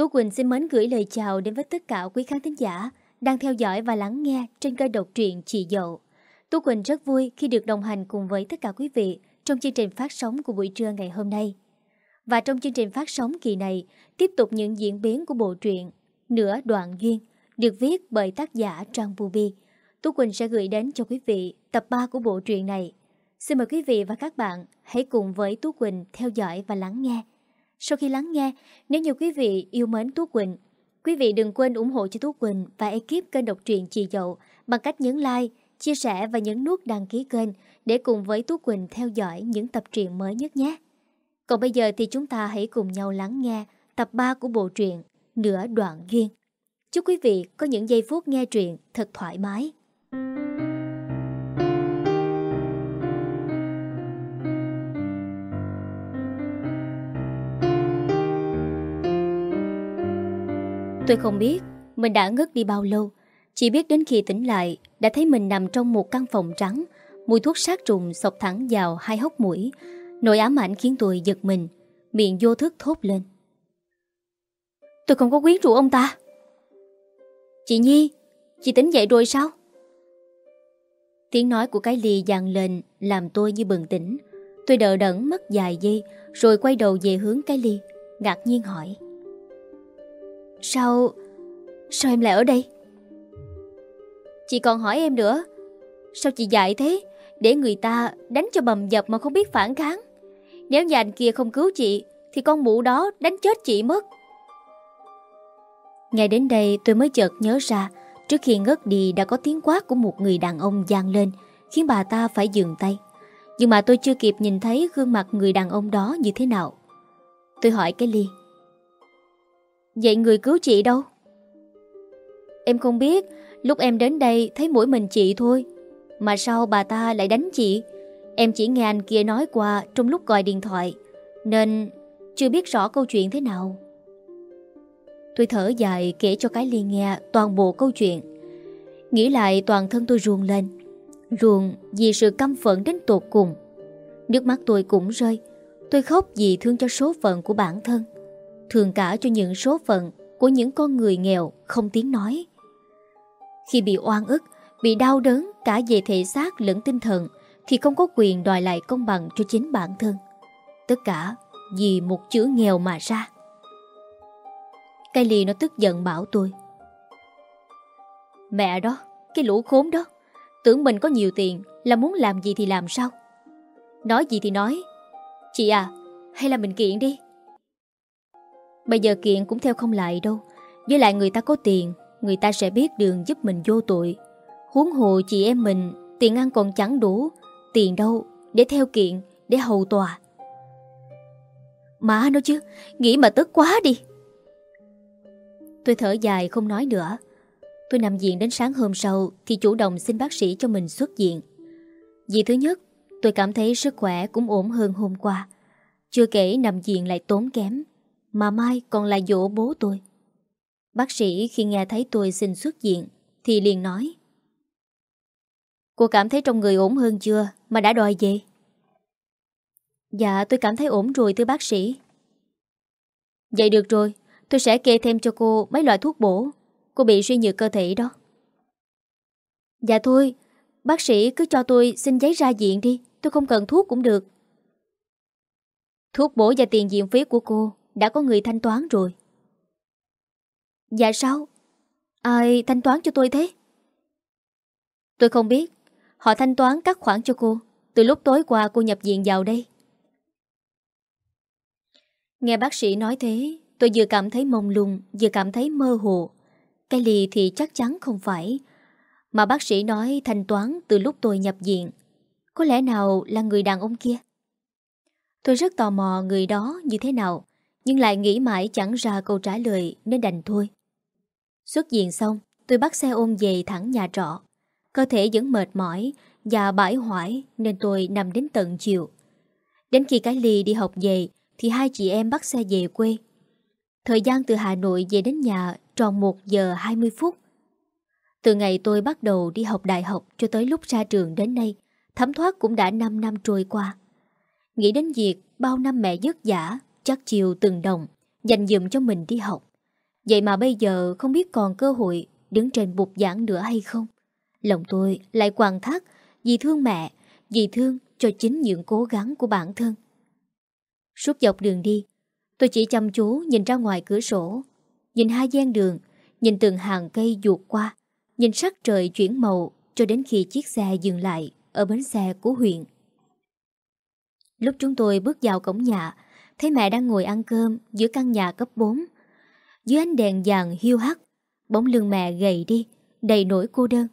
Tú Quỳnh xin mến gửi lời chào đến với tất cả quý khán thính giả đang theo dõi và lắng nghe trên kênh độc truyện Chị Dậu. Tú Quỳnh rất vui khi được đồng hành cùng với tất cả quý vị trong chương trình phát sóng của buổi trưa ngày hôm nay. Và trong chương trình phát sóng kỳ này, tiếp tục những diễn biến của bộ truyện Nửa Đoạn Duyên được viết bởi tác giả Trang Bubi. Tú Quỳnh sẽ gửi đến cho quý vị tập 3 của bộ truyện này. Xin mời quý vị và các bạn hãy cùng với Tú Quỳnh theo dõi và lắng nghe. Sau khi lắng nghe, nếu như quý vị yêu mến Tú Quỳnh, quý vị đừng quên ủng hộ cho Tú Quỳnh và ekip kênh độc truyện Chị Dậu bằng cách nhấn like, chia sẻ và nhấn nút đăng ký kênh để cùng với Tú Quỳnh theo dõi những tập truyện mới nhất nhé. Còn bây giờ thì chúng ta hãy cùng nhau lắng nghe tập 3 của bộ truyện Nửa Đoạn Duyên. Chúc quý vị có những giây phút nghe truyện thật thoải mái. Tôi không biết. Mình đã ngất đi bao lâu. Chỉ biết đến khi tỉnh lại, Đã thấy mình nằm trong một căn phòng trắng. Mùi thuốc sát trùng sọc thẳng vào hai hốc mũi. Nỗi ám ảnh khiến tôi giật mình. Miệng vô thức thốt lên. Tôi không có quyến rũ ông ta. Chị Nhi, Chị tỉnh dậy rồi sao? Tiếng nói của cái ly dàn lên, Làm tôi như bừng tỉnh. Tôi đỡ đẫn mất vài giây Rồi quay đầu về hướng cái ly, Ngạc nhiên hỏi. Sao... Sao em lại ở đây? Chị còn hỏi em nữa. Sao chị dạy thế? Để người ta đánh cho bầm dập mà không biết phản kháng. Nếu nhà anh kia không cứu chị, Thì con mụ đó đánh chết chị mất. Ngay đến đây, tôi mới chợt nhớ ra, Trước khi ngất đi đã có tiếng quát của một người đàn ông gian lên, Khiến bà ta phải dừng tay. Nhưng mà tôi chưa kịp nhìn thấy gương mặt người đàn ông đó như thế nào. Tôi hỏi cái ly. Vậy người cứu chị đâu? Em không biết. Lúc em đến đây, thấy mỗi mình chị thôi. Mà sao bà ta lại đánh chị? Em chỉ nghe anh kia nói qua Trong lúc gọi điện thoại. Nên chưa biết rõ câu chuyện thế nào. Tôi thở dài kể cho cái ly nghe toàn bộ câu chuyện. Nghĩ lại toàn thân tôi ruồn lên. Ruồn vì sự căm phẫn đến tột cùng. Nước mắt tôi cũng rơi. Tôi khóc vì thương cho số phận của bản thân thường cả cho những số phận của những con người nghèo không tiếng nói. Khi bị oan ức, bị đau đớn cả về thể xác lẫn tinh thần thì không có quyền đòi lại công bằng cho chính bản thân. Tất cả vì một chữ nghèo mà ra. Cây ly nó tức giận bảo tôi. Mẹ đó, cái lũ khốn đó, tưởng mình có nhiều tiền là muốn làm gì thì làm sao. Nói gì thì nói. Chị à, hay là mình kiện đi. Bây giờ kiện cũng theo không lại đâu. Với lại người ta có tiền, Người ta sẽ biết đường giúp mình vô tội. Huống hồ chị em mình, Tiền ăn còn chẳng đủ. Tiền đâu, để theo kiện, Để hầu tòa. Má nó chứ, Nghĩ mà tức quá đi. Tôi thở dài không nói nữa. Tôi nằm viện đến sáng hôm sau Thì chủ động xin bác sĩ cho mình xuất viện. Vì thứ nhất, Tôi cảm thấy sức khỏe cũng ổn hơn hôm qua. Chưa kể nằm viện lại tốn kém mà mai còn là dỗ bố tôi. Bác sĩ khi nghe thấy tôi xin xuất viện, Thì liền nói, Cô cảm thấy trong người ổn hơn chưa? Mà đã đòi về? Dạ tôi cảm thấy ổn rồi, thưa bác sĩ. Vậy được rồi, Tôi sẽ kê thêm cho cô mấy loại thuốc bổ. Cô bị suy nhược cơ thể đó. Dạ thôi, Bác sĩ cứ cho tôi xin giấy ra viện đi, Tôi không cần thuốc cũng được. Thuốc bổ và tiền viện phí của cô đã có người thanh toán rồi. Dạ sao? Ai thanh toán cho tôi thế? Tôi không biết. Họ thanh toán các khoản cho cô từ lúc tối qua cô nhập viện vào đây. Nghe bác sĩ nói thế, tôi vừa cảm thấy mông lung, vừa cảm thấy mơ hồ. Cái lì thì chắc chắn không phải. Mà bác sĩ nói thanh toán từ lúc tôi nhập viện. Có lẽ nào là người đàn ông kia? Tôi rất tò mò người đó như thế nào. Nhưng lại nghĩ mãi chẳng ra câu trả lời nên đành thôi. Xuất diện xong, tôi bắt xe ôm về thẳng nhà trọ. Cơ thể vẫn mệt mỏi và bãi hoải nên tôi nằm đến tận chiều. Đến khi cái ly đi học về thì hai chị em bắt xe về quê. Thời gian từ Hà Nội về đến nhà tròn 1 giờ 20 phút. Từ ngày tôi bắt đầu đi học đại học cho tới lúc ra trường đến nay, thấm thoát cũng đã 5 năm trôi qua. Nghĩ đến việc bao năm mẹ vất giả chắc chiều từng đồng Dành dụm cho mình đi học Vậy mà bây giờ không biết còn cơ hội đứng trên bục giảng nữa hay không. Lòng tôi lại quàng thắt vì thương mẹ, vì thương cho chính những cố gắng của bản thân. Suốt dọc đường đi, tôi chỉ chăm chú nhìn ra ngoài cửa sổ, nhìn hai gian đường, nhìn từng hàng cây ruột qua, nhìn sắc trời chuyển màu cho đến khi chiếc xe dừng lại ở bến xe của huyện. Lúc chúng tôi bước vào cổng nhà, thấy mẹ đang ngồi ăn cơm giữa căn nhà cấp 4. Dưới ánh đèn vàng hiu hắt, bóng lưng mẹ gầy đi, đầy nỗi cô đơn.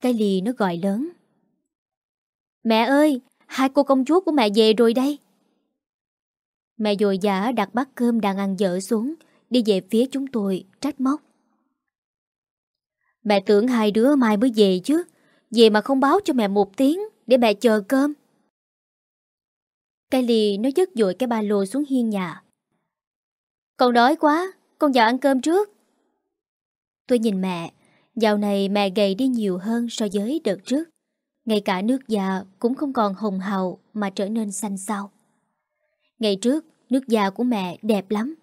Cái ly nó gọi lớn. Mẹ ơi, hai cô công chúa của mẹ về rồi đây. Mẹ dội dã đặt bát cơm đang ăn dở xuống, đi về phía chúng tôi, trách móc. Mẹ tưởng hai đứa mai mới về chứ, về mà không báo cho mẹ một tiếng để mẹ chờ cơm. Kylie nó dứt dội cái ba lô xuống hiên nhà. Con đói quá, con vào ăn cơm trước. Tôi nhìn mẹ, dạo này mẹ gầy đi nhiều hơn so với đợt trước. Ngay cả nước da cũng không còn hồng hào mà trở nên xanh xao. Ngày trước, nước da của mẹ đẹp lắm.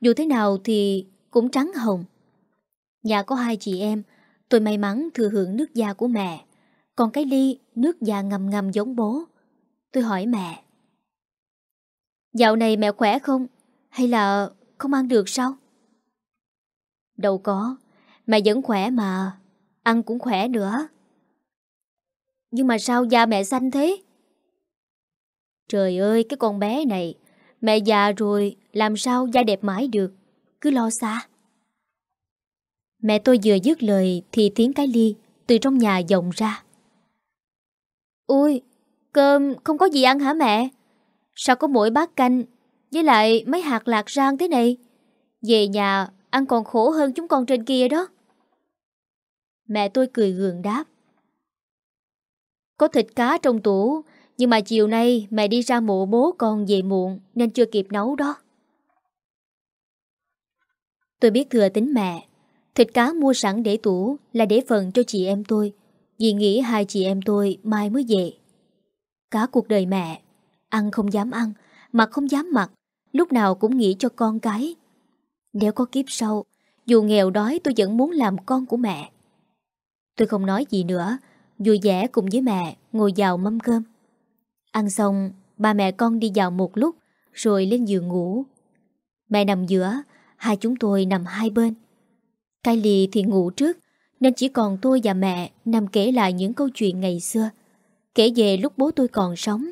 Dù thế nào thì cũng trắng hồng. Nhà có hai chị em, tôi may mắn thừa hưởng nước da của mẹ. Còn cái ly, nước da ngầm ngầm giống bố. Tôi hỏi mẹ. Dạo này mẹ khỏe không? Hay là không ăn được sao? Đâu có, mẹ vẫn khỏe mà, ăn cũng khỏe nữa. Nhưng mà sao da mẹ xanh thế? Trời ơi, cái con bé này, mẹ già rồi, làm sao da đẹp mãi được, cứ lo xa. Mẹ tôi vừa dứt lời thì tiếng cái ly từ trong nhà vọng ra. Ui, cơm không có gì ăn hả mẹ? Sao có mỗi bát canh? Với lại, mấy hạt lạc rang thế này. Về nhà, ăn còn khổ hơn chúng con trên kia đó. Mẹ tôi cười gượng đáp. Có thịt cá trong tủ, Nhưng mà chiều nay mẹ đi ra mộ bố con về muộn, Nên chưa kịp nấu đó. Tôi biết thừa tính mẹ. Thịt cá mua sẵn để tủ Là để phần cho chị em tôi, Vì nghĩ hai chị em tôi mai mới về. Cả cuộc đời mẹ Ăn không dám ăn, mặc không dám mặc, lúc nào cũng nghĩ cho con cái. Nếu có kiếp sau, dù nghèo đói tôi vẫn muốn làm con của mẹ. Tôi không nói gì nữa, vui vẻ cùng với mẹ ngồi vào mâm cơm. Ăn xong, ba mẹ con đi vào một lúc, rồi lên giường ngủ. Mẹ nằm giữa, hai chúng tôi nằm hai bên. Cái lì thì ngủ trước, nên chỉ còn tôi và mẹ nằm kể lại những câu chuyện ngày xưa. Kể về lúc bố tôi còn sống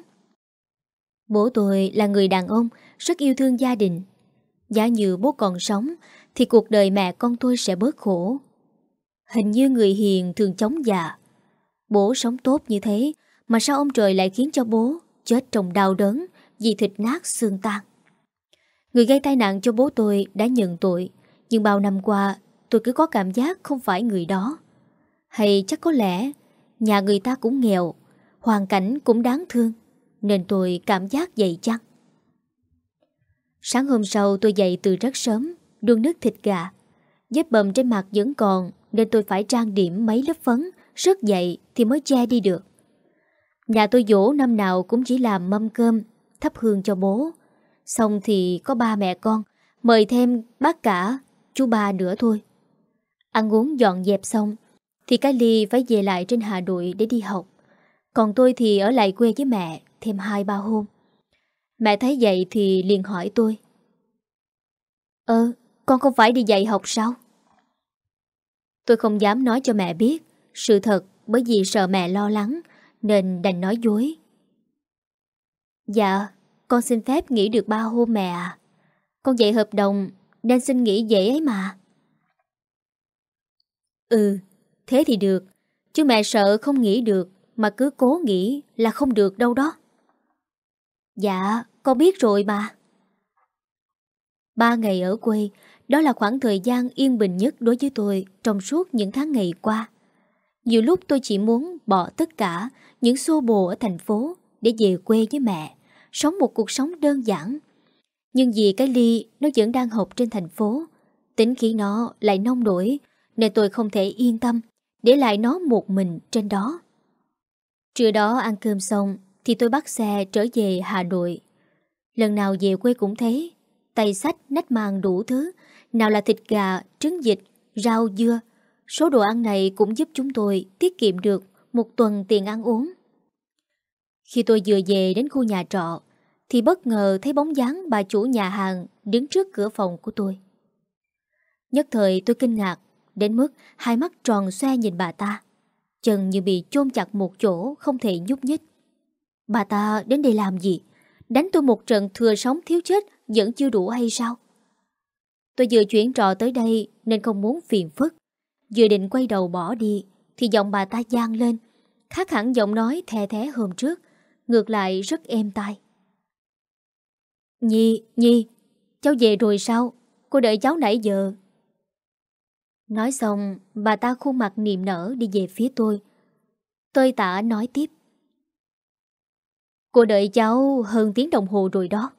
Bố tôi là người đàn ông rất yêu thương gia đình. Giá như bố còn sống thì cuộc đời mẹ con tôi sẽ bớt khổ. Hình như người hiền thường chống già. Bố sống tốt như thế mà sao ông trời lại khiến cho bố chết trong đau đớn vì thịt nát xương tan. Người gây tai nạn cho bố tôi đã nhận tội nhưng bao năm qua tôi cứ có cảm giác không phải người đó. Hay chắc có lẽ nhà người ta cũng nghèo, hoàn cảnh cũng đáng thương nên tôi cảm giác dậy chăng? Sáng hôm sau tôi dậy từ rất sớm, Đun nước thịt gà. Vết bầm trên mặt vẫn còn, Nên tôi phải trang điểm mấy lớp phấn, rất dậy thì mới che đi được. Nhà tôi dỗ năm nào cũng chỉ làm mâm cơm, Thắp hương cho bố. Xong thì có ba mẹ con, Mời thêm bác cả, Chú ba nữa thôi. Ăn uống dọn dẹp xong, Thì cái ly phải về lại trên Hà Nội để đi học. Còn tôi thì ở lại quê với mẹ thêm hai ba hôm. Mẹ thấy vậy thì liền hỏi tôi. Ơ, con không phải đi dạy học sao? Tôi không dám nói cho mẹ biết sự thật bởi vì sợ mẹ lo lắng nên đành nói dối. Dạ, con xin phép nghỉ được ba hôm mẹ à. Con dạy hợp đồng nên xin nghỉ dễ ấy mà. Ừ, thế thì được. Chứ mẹ sợ không nghỉ được mà cứ cố nghỉ là không được đâu đó. Dạ, con biết rồi mà. Ba ngày ở quê, đó là khoảng thời gian yên bình nhất đối với tôi trong suốt những tháng ngày qua. Nhiều lúc tôi chỉ muốn bỏ tất cả những xô bồ ở thành phố để về quê với mẹ, sống một cuộc sống đơn giản. Nhưng vì cái ly nó vẫn đang học trên thành phố, tính khí nó lại nông nổi nên tôi không thể yên tâm để lại nó một mình trên đó. Trưa đó ăn cơm xong thì tôi bắt xe trở về Hà Nội. Lần nào về quê cũng thế, tay sách nách mang đủ thứ, Nào là thịt gà, trứng vịt, rau dưa. Số đồ ăn này cũng giúp chúng tôi tiết kiệm được một tuần tiền ăn uống. Khi tôi vừa về đến khu nhà trọ, thì bất ngờ thấy bóng dáng bà chủ nhà hàng đứng trước cửa phòng của tôi. Nhất thời tôi kinh ngạc, đến mức hai mắt tròn xoe nhìn bà ta. Chân như bị chôn chặt một chỗ không thể nhúc nhích. Bà ta đến đây làm gì? Đánh tôi một trận thừa sống thiếu chết vẫn chưa đủ hay sao? Tôi vừa chuyển trò tới đây nên không muốn phiền phức. Vừa định quay đầu bỏ đi thì giọng bà ta gian lên. Khác hẳn giọng nói thè thé hôm trước. Ngược lại rất êm tai. Nhi, Nhi, cháu về rồi sao? Cô đợi cháu nãy giờ. Nói xong, bà ta khuôn mặt niềm nở đi về phía tôi. tôi tả nói tiếp. Cô đợi cháu hơn tiếng đồng hồ rồi đó.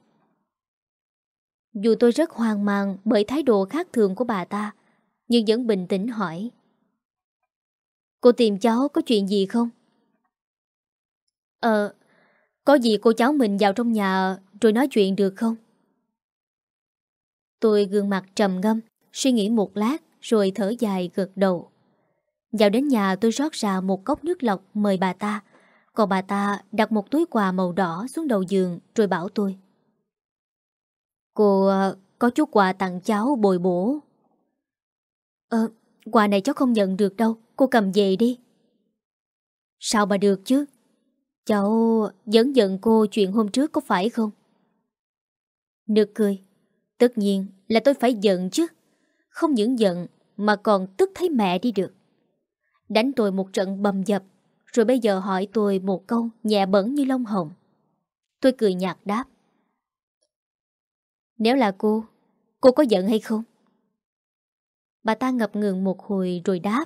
Dù tôi rất hoang mang bởi thái độ khác thường của bà ta, nhưng vẫn bình tĩnh hỏi. Cô tìm cháu có chuyện gì không? Ờ, có gì cô cháu mình vào trong nhà rồi nói chuyện được không? Tôi gương mặt trầm ngâm, suy nghĩ một lát rồi thở dài gật đầu. Vào đến nhà tôi rót ra một cốc nước lọc mời bà ta, còn bà ta đặt một túi quà màu đỏ xuống đầu giường rồi bảo tôi. Cô ờ, có chút quà tặng cháu bồi bổ. Ờ, quà này cháu không nhận được đâu, cô cầm về đi. Sao mà được chứ? Cháu vẫn giận cô chuyện hôm trước có phải không? Nực cười. Tất nhiên là tôi phải giận chứ. Không những giận mà còn tức thấy mẹ đi được. Đánh tôi một trận bầm dập, rồi bây giờ hỏi tôi một câu nhẹ bẩn như lông hồng. Tôi cười nhạt đáp. Nếu là cô, cô có giận hay không? Bà ta ngập ngừng một hồi rồi đáp.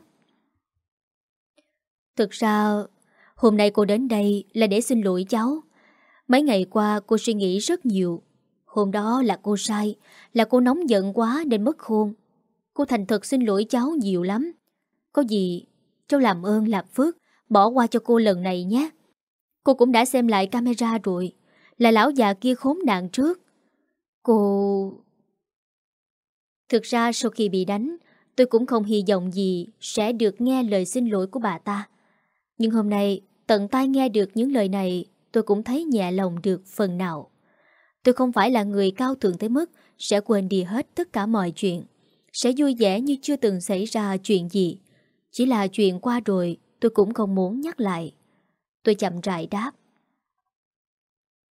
Thực ra, hôm nay cô đến đây là để xin lỗi cháu. Mấy ngày qua cô suy nghĩ rất nhiều. Hôm đó là cô sai, là cô nóng giận quá nên mất khôn Cô thành thật xin lỗi cháu nhiều lắm. Có gì, cháu làm ơn làm phước, bỏ qua cho cô lần này nhé. Cô cũng đã xem lại camera rồi, là lão già kia khốn nạn trước. Cô... Thực ra sau khi bị đánh, tôi cũng không hy vọng gì sẽ được nghe lời xin lỗi của bà ta. Nhưng hôm nay, tận tai nghe được những lời này, tôi cũng thấy nhẹ lòng được phần nào. Tôi không phải là người cao thượng tới mức sẽ quên đi hết tất cả mọi chuyện, sẽ vui vẻ như chưa từng xảy ra chuyện gì. Chỉ là chuyện qua rồi, tôi cũng không muốn nhắc lại. Tôi chậm rãi đáp.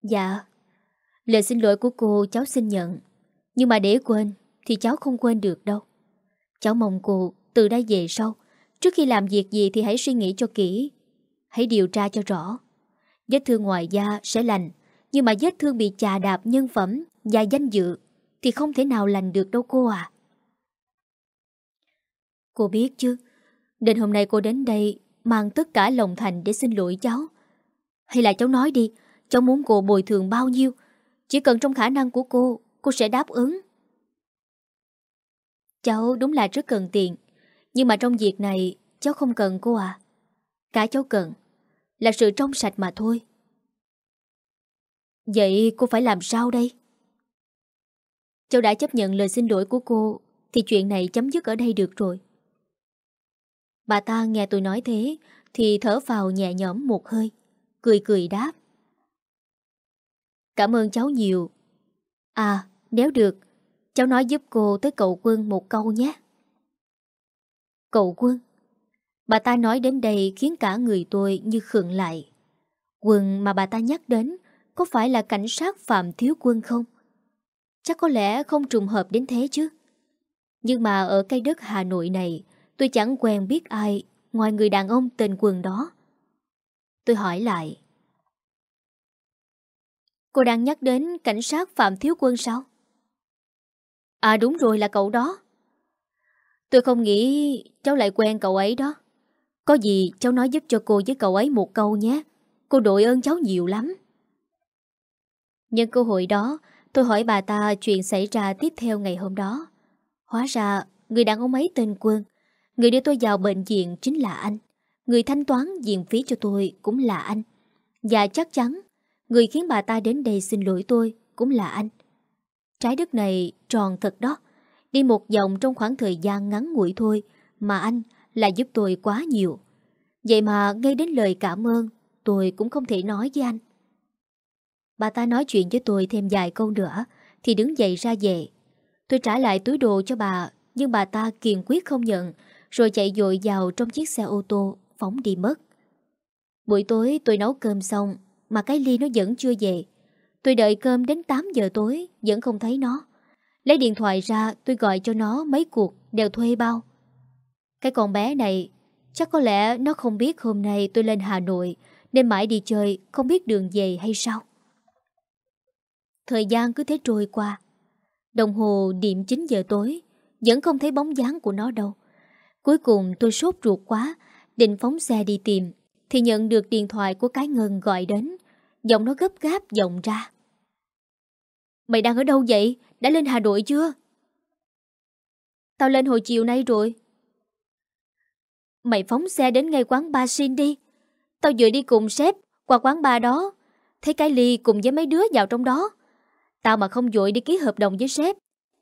Dạ, Lời xin lỗi của cô cháu xin nhận. Nhưng mà để quên Thì cháu không quên được đâu. Cháu mong cô từ đây về sau Trước khi làm việc gì thì hãy suy nghĩ cho kỹ. Hãy điều tra cho rõ. Vết thương ngoài da sẽ lành Nhưng mà vết thương bị chà đạp nhân phẩm Và danh dự Thì không thể nào lành được đâu cô à Cô biết chứ Đến hôm nay cô đến đây Mang tất cả lòng thành để xin lỗi cháu Hay là cháu nói đi Cháu muốn cô bồi thường bao nhiêu chỉ cần trong khả năng của cô, cô sẽ đáp ứng. Cháu đúng là rất cần tiền, nhưng mà trong việc này cháu không cần cô à. Cả cháu cần là sự trong sạch mà thôi. Vậy cô phải làm sao đây? Cháu đã chấp nhận lời xin lỗi của cô thì chuyện này chấm dứt ở đây được rồi. Bà ta nghe tôi nói thế thì thở vào nhẹ nhõm một hơi, cười cười đáp. Cảm ơn cháu nhiều. À, nếu được, cháu nói giúp cô tới cậu quân một câu nhé. Cậu quân? Bà ta nói đến đây khiến cả người tôi như khựng lại. Quân mà bà ta nhắc đến có phải là cảnh sát Phạm Thiếu Quân không? Chắc có lẽ không trùng hợp đến thế chứ. Nhưng mà ở cây đất Hà Nội này, tôi chẳng quen biết ai ngoài người đàn ông tên Quân đó. Tôi hỏi lại. Cô đang nhắc đến cảnh sát Phạm Thiếu Quân sao? À đúng rồi là cậu đó. Tôi không nghĩ cháu lại quen cậu ấy đó. Có gì cháu nói giúp cho cô với cậu ấy một câu nhé. Cô đội ơn cháu nhiều lắm. Nhân cơ hội đó, tôi hỏi bà ta chuyện xảy ra tiếp theo ngày hôm đó. Hóa ra, người đàn ông ấy tên Quân. Người đưa tôi vào bệnh viện chính là anh. Người thanh toán viện phí cho tôi cũng là anh. Và chắc chắn Người khiến bà ta đến đây xin lỗi tôi cũng là anh. Trái đất này tròn thật đó, Đi một vòng trong khoảng thời gian ngắn ngủi thôi mà anh lại giúp tôi quá nhiều. Vậy mà ngay đến lời cảm ơn tôi cũng không thể nói với anh. Bà ta nói chuyện với tôi thêm vài câu nữa thì đứng dậy ra về. Tôi trả lại túi đồ cho bà nhưng bà ta kiên quyết không nhận rồi chạy dội vào trong chiếc xe ô tô, phóng đi mất. Buổi tối tôi nấu cơm xong, mà cái ly nó vẫn chưa về. Tôi đợi cơm đến 8 giờ tối, vẫn không thấy nó. Lấy điện thoại ra, tôi gọi cho nó mấy cuộc đều thuê bao. Cái con bé này, chắc có lẽ nó không biết hôm nay tôi lên Hà Nội, nên mãi đi chơi, không biết đường về hay sao. Thời gian cứ thế trôi qua. Đồng hồ điểm 9 giờ tối, vẫn không thấy bóng dáng của nó đâu. Cuối cùng tôi sốt ruột quá, định phóng xe đi tìm, thì nhận được điện thoại của cái ngân gọi đến. Giọng nó gấp gáp, giọng ra. Mày đang ở đâu vậy? Đã lên Hà Nội chưa? Tao lên hồi chiều nay rồi. Mày phóng xe đến ngay quán ba xin đi. Tao vừa đi cùng sếp qua quán ba đó. Thấy cái ly cùng với mấy đứa vào trong đó. Tao mà không vội đi ký hợp đồng với sếp,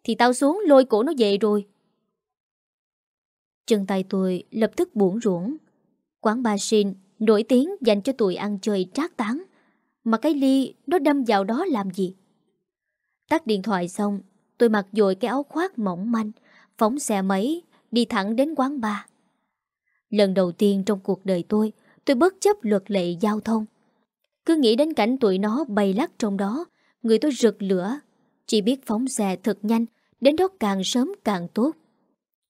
thì tao xuống lôi cổ nó về rồi. Chân tay tôi lập tức buồn ruộng. Quán ba xin nổi tiếng dành cho tụi ăn chơi trác tán. Mà cái ly nó đâm vào đó làm gì? Tắt điện thoại xong, tôi mặc dội cái áo khoác mỏng manh, phóng xe máy, đi thẳng đến quán ba Lần đầu tiên trong cuộc đời tôi, tôi bất chấp luật lệ giao thông. Cứ nghĩ đến cảnh tụi nó bay lắc trong đó, người tôi rực lửa. Chỉ biết phóng xe thật nhanh, đến đó càng sớm càng tốt.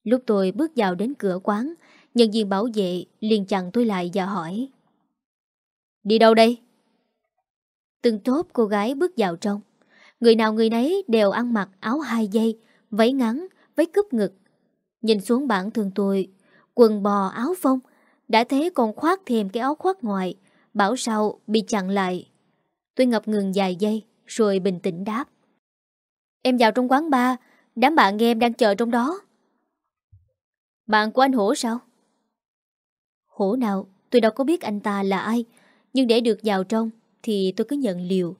Lúc tôi bước vào đến cửa quán, nhân viên bảo vệ liền chặn tôi lại và hỏi. Đi đâu đây? Từng tốt cô gái bước vào trong. Người nào người nấy đều ăn mặc áo hai dây, váy ngắn, váy cúp ngực. Nhìn xuống bản thân tôi, quần bò áo phông, đã thế còn khoác thêm cái áo khoác ngoài, bảo sao bị chặn lại. Tôi ngập ngừng vài giây, rồi bình tĩnh đáp. Em vào trong quán bar, đám bạn em đang chờ trong đó. Bạn của anh Hổ sao? Hổ nào, tôi đâu có biết anh ta là ai, nhưng để được vào trong thì tôi cứ nhận liều.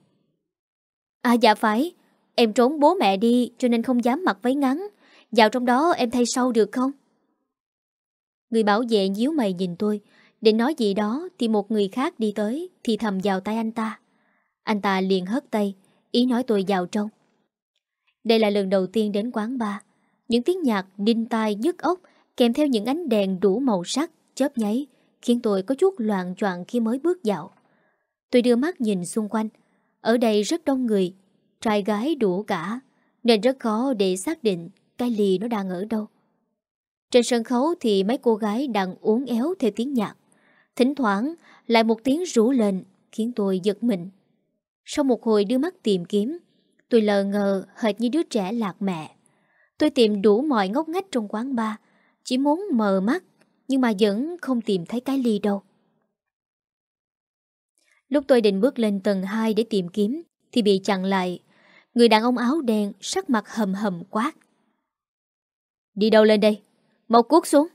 À dạ phải, em trốn bố mẹ đi cho nên không dám mặc váy ngắn. Vào trong đó em thay sau được không? Người bảo vệ nhíu mày nhìn tôi, định nói gì đó thì một người khác đi tới thì thầm vào tay anh ta. Anh ta liền hất tay, ý nói tôi vào trong. Đây là lần đầu tiên đến quán bar. Những tiếng nhạc đinh tai nhức ốc kèm theo những ánh đèn đủ màu sắc, chớp nháy, khiến tôi có chút loạn choạng khi mới bước vào. Tôi đưa mắt nhìn xung quanh, ở đây rất đông người, trai gái đủ cả, nên rất khó để xác định cái ly nó đang ở đâu. Trên sân khấu thì mấy cô gái đang uốn éo theo tiếng nhạc. Thỉnh thoảng lại một tiếng rủ lên khiến tôi giật mình. Sau một hồi đưa mắt tìm kiếm, tôi lờ ngờ hệt như đứa trẻ lạc mẹ. Tôi tìm đủ mọi ngóc ngách trong quán bar, chỉ muốn mờ mắt, nhưng mà vẫn không tìm thấy cái ly đâu. Lúc tôi định bước lên tầng 2 để tìm kiếm Thì bị chặn lại. Người đàn ông áo đen sắc mặt hầm hầm quát. Đi đâu lên đây? Mau cuốc xuống.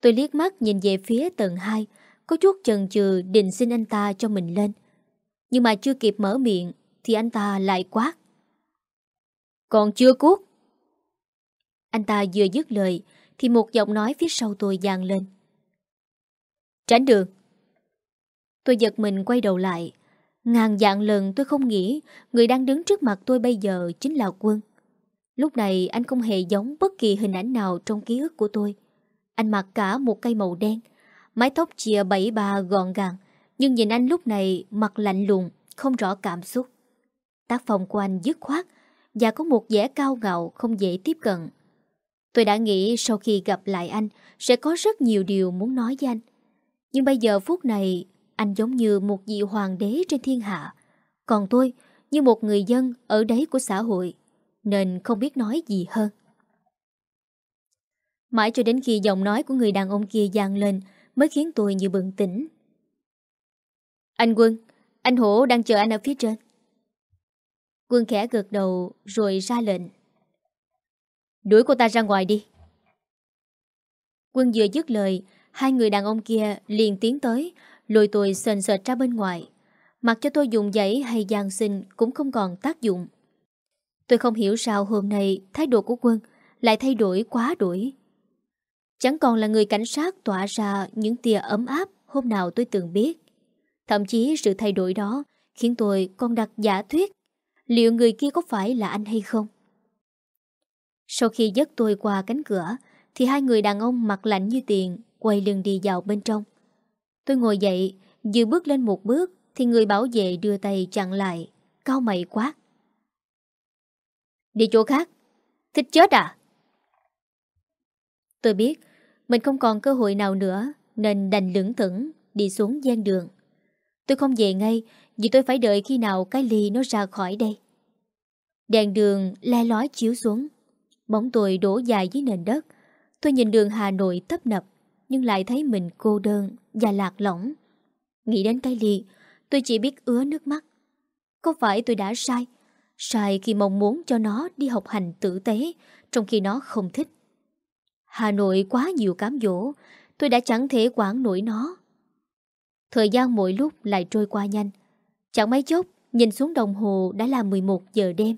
Tôi liếc mắt nhìn về phía tầng 2 Có chút chần chừ định xin anh ta cho mình lên. Nhưng mà chưa kịp mở miệng Thì anh ta lại quát. Còn chưa cuốc? Anh ta vừa dứt lời Thì một giọng nói phía sau tôi vang lên Tránh đường Tôi giật mình quay đầu lại. Ngàn dạng lần tôi không nghĩ người đang đứng trước mặt tôi bây giờ chính là Quân. Lúc này anh không hề giống bất kỳ hình ảnh nào trong ký ức của tôi. Anh mặc cả một cây màu đen, mái tóc chìa bảy ba gọn gàng, nhưng nhìn anh lúc này mặt lạnh lùng, không rõ cảm xúc. Tác phong của anh dứt khoát và có một vẻ cao ngạo không dễ tiếp cận. Tôi đã nghĩ sau khi gặp lại anh, sẽ có rất nhiều điều muốn nói với anh. Nhưng bây giờ phút này, anh giống như một vị hoàng đế trên thiên hạ. Còn tôi, như một người dân ở đấy của xã hội, Nên không biết nói gì hơn. Mãi cho đến khi giọng nói của người đàn ông kia gian lên, Mới khiến tôi như bừng tỉnh. Anh Quân, Anh Hổ đang chờ anh ở phía trên. Quân khẽ gật đầu rồi ra lệnh. Đuổi cô ta ra ngoài đi Quân vừa dứt lời, Hai người đàn ông kia liền tiến tới, lôi tôi sền sệt ra bên ngoài. Mặc cho tôi dùng giấy hay giang sinh cũng không còn tác dụng. Tôi không hiểu sao hôm nay thái độ của quân lại thay đổi quá đổi. Chẳng còn là người cảnh sát tỏa ra những tia ấm áp hôm nào tôi từng biết. Thậm chí sự thay đổi đó khiến tôi còn đặt giả thuyết liệu người kia có phải là anh hay không. Sau khi dắt tôi qua cánh cửa thì hai người đàn ông mặt lạnh như tiền quay lưng đi vào bên trong. Tôi ngồi dậy, vừa bước lên một bước thì người bảo vệ đưa tay chặn lại, cao mày quát. Đi chỗ khác, thích chết à? Tôi biết mình không còn cơ hội nào nữa nên đành lưỡng thững đi xuống gian đường. Tôi không về ngay vì tôi phải đợi khi nào cái ly nó ra khỏi đây. Đèn đường le lói chiếu xuống. Bóng tôi đổ dài dưới nền đất. Tôi nhìn đường Hà Nội tấp nập nhưng lại thấy mình cô đơn và lạc lõng. Nghĩ đến cái ly, tôi chỉ biết ứa nước mắt. Có phải tôi đã sai? Sai khi mong muốn cho nó đi học hành tử tế trong khi nó không thích. Hà Nội quá nhiều cám dỗ, tôi đã chẳng thể quản nổi nó. Thời gian mỗi lúc lại trôi qua nhanh. Chẳng mấy chốc, nhìn xuống đồng hồ đã là 11 giờ đêm.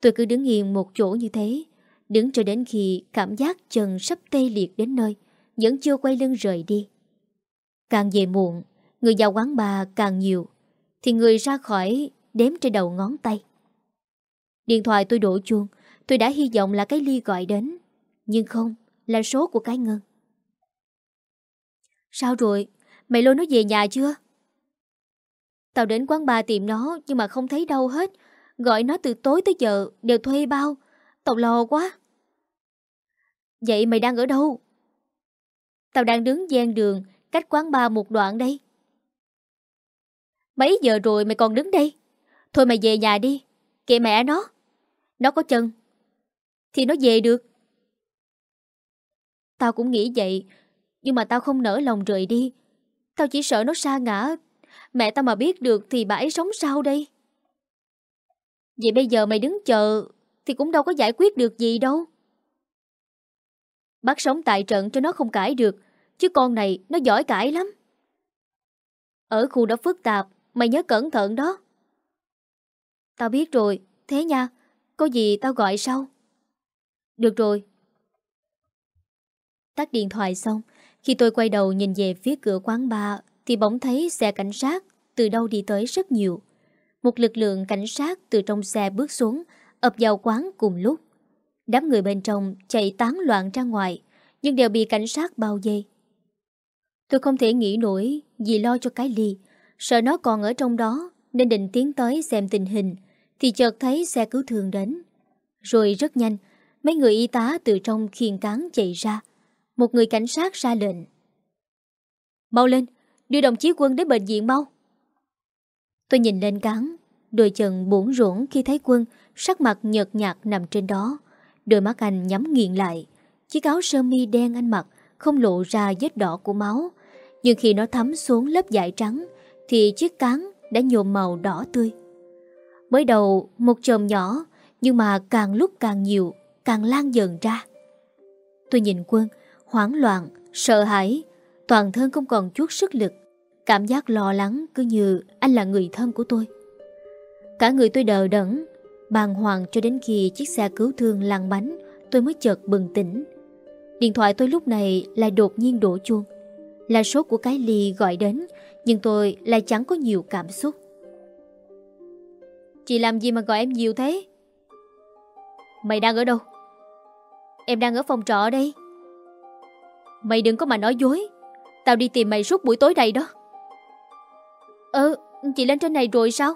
Tôi cứ đứng yên một chỗ như thế, đứng cho đến khi cảm giác chân sắp tê liệt đến nơi, vẫn chưa quay lưng rời đi. Càng về muộn, người vào quán bà càng nhiều, thì người ra khỏi đếm trên đầu ngón tay. Điện thoại tôi đổ chuông, tôi đã hy vọng là cái ly gọi đến, nhưng không, là số của cái ngân. Sao rồi? Mày lôi nó về nhà chưa? Tao đến quán bà tìm nó nhưng mà không thấy đâu hết. Gọi nó từ tối tới giờ đều thuê bao. Tao lo quá. Vậy mày đang ở đâu? Tao đang đứng gian đường, cách quán ba một đoạn đây. Mấy giờ rồi mày còn đứng đây? Thôi mày về nhà đi. Kệ mẹ nó. Nó có chân. Thì nó về được. Tao cũng nghĩ vậy. Nhưng mà tao không nỡ lòng rời đi. Tao chỉ sợ nó sa ngã Mẹ tao mà biết được thì bà ấy sống sao đây Vậy bây giờ mày đứng chờ thì cũng đâu có giải quyết được gì đâu. Bắt sống tại trận cho nó không cãi được Chứ con này nó giỏi cãi lắm. Ở khu đó phức tạp Mày nhớ cẩn thận đó. Tao biết rồi Thế nha Có gì tao gọi sau. Được rồi. Tắt điện thoại xong Khi tôi quay đầu nhìn về phía cửa quán bar thì bỗng thấy xe cảnh sát từ đâu đi tới rất nhiều. Một lực lượng cảnh sát từ trong xe bước xuống, ập vào quán cùng lúc. Đám người bên trong chạy tán loạn ra ngoài, nhưng đều bị cảnh sát bao vây. Tôi không thể nghĩ nổi vì lo cho cái ly, sợ nó còn ở trong đó nên định tiến tới xem tình hình, thì chợt thấy xe cứu thương đến. Rồi rất nhanh, mấy người y tá từ trong khiên cán chạy ra. Một người cảnh sát ra lệnh. Mau lên, Đưa đồng chí quân đến bệnh viện mau Tôi nhìn lên cán Đôi chân bổn rũn khi thấy quân Sắc mặt nhợt nhạt nằm trên đó. Đôi mắt anh nhắm nghiền lại. Chiếc áo sơ mi đen anh mặc Không lộ ra vết đỏ của máu. Nhưng khi nó thấm xuống lớp vải trắng Thì chiếc cán đã nhuộm màu đỏ tươi. Mới đầu một chòm nhỏ Nhưng mà càng lúc càng nhiều Càng lan dần ra. Tôi nhìn quân hoảng loạn, sợ hãi. Toàn thân không còn chút sức lực. Cảm giác lo lắng cứ như anh là người thân của tôi. Cả người tôi đờ đẫn Bàng hoàng cho đến khi chiếc xe cứu thương lăn bánh, Tôi mới chợt bừng tỉnh. Điện thoại tôi lúc này lại đột nhiên đổ chuông. Là số của cái ly gọi đến, Nhưng tôi lại chẳng có nhiều cảm xúc. Chị làm gì mà gọi em nhiều thế? Mày đang ở đâu? Em đang ở phòng trọ đây. Mày đừng có mà nói dối. Tao đi tìm mày suốt buổi tối này đó. Ờ chị lên trên này rồi sao?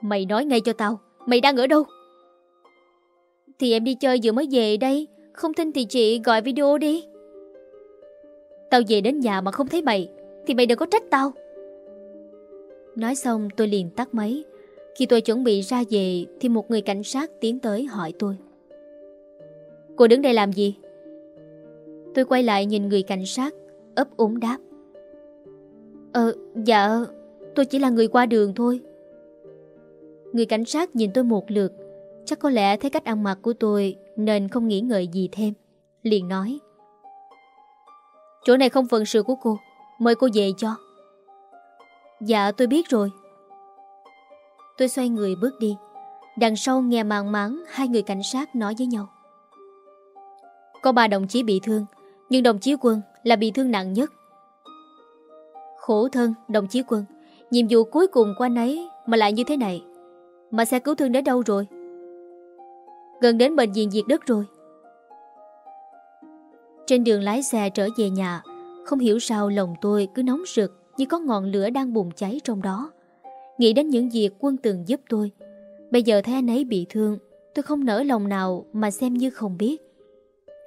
Mày nói ngay cho tao. Mày đang ở đâu? Thì em đi chơi vừa mới về đây. Không tin thì chị gọi video đi. Tao về đến nhà mà không thấy mày Thì mày đừng có trách tao. Nói xong tôi liền tắt máy. Khi tôi chuẩn bị ra về Thì một người cảnh sát tiến tới hỏi tôi. Cô đứng đây làm gì? Tôi quay lại nhìn người cảnh sát ấp úng đáp. Ờ, dạ, tôi chỉ là người qua đường thôi. Người cảnh sát nhìn tôi một lượt, chắc có lẽ thấy cách ăn mặc của tôi nên không nghĩ ngợi gì thêm. Liền nói. Chỗ này không phận sự của cô, mời cô về cho. Dạ, tôi biết rồi. Tôi xoay người bước đi. Đằng sau nghe màng máng Hai người cảnh sát nói với nhau Có ba đồng chí bị thương Nhưng đồng chí quân là bị thương nặng nhất Khổ thân đồng chí quân Nhiệm vụ cuối cùng của anh ấy Mà lại như thế này mà xe cứu thương đến đâu rồi? Gần đến bệnh viện diệt đất rồi. Trên đường lái xe trở về nhà, Không hiểu sao lòng tôi cứ nóng rực Như có ngọn lửa đang bùng cháy trong đó. Nghĩ đến những việc quân từng giúp tôi, Bây giờ thấy anh ấy bị thương, Tôi không nỡ lòng nào mà xem như không biết.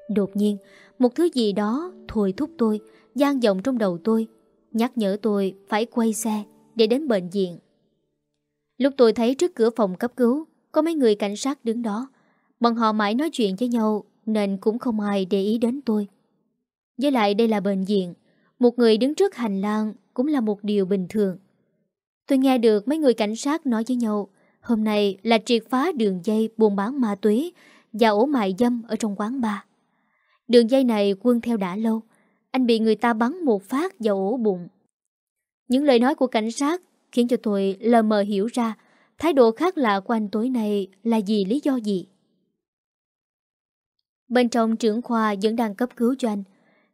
Đột nhiên, Một thứ gì đó thôi thúc tôi gian vọng trong đầu tôi, Nhắc nhở tôi phải quay xe Để đến bệnh viện. Lúc tôi thấy trước cửa phòng cấp cứu Có mấy người cảnh sát đứng đó Bọn họ mãi nói chuyện với nhau Nên cũng không ai để ý đến tôi Với lại đây là bệnh viện Một người đứng trước hành lang Cũng là một điều bình thường Tôi nghe được mấy người cảnh sát nói với nhau Hôm nay là triệt phá đường dây buôn bán ma túy và ổ mại dâm ở trong quán bar. Đường dây này quân theo đã lâu, anh bị người ta bắn một phát vào ổ bụng. Những lời nói của cảnh sát khiến cho tôi lờ mờ hiểu ra thái độ khác lạ của anh tối nay là gì lý do gì. Bên trong trưởng khoa vẫn đang cấp cứu cho anh.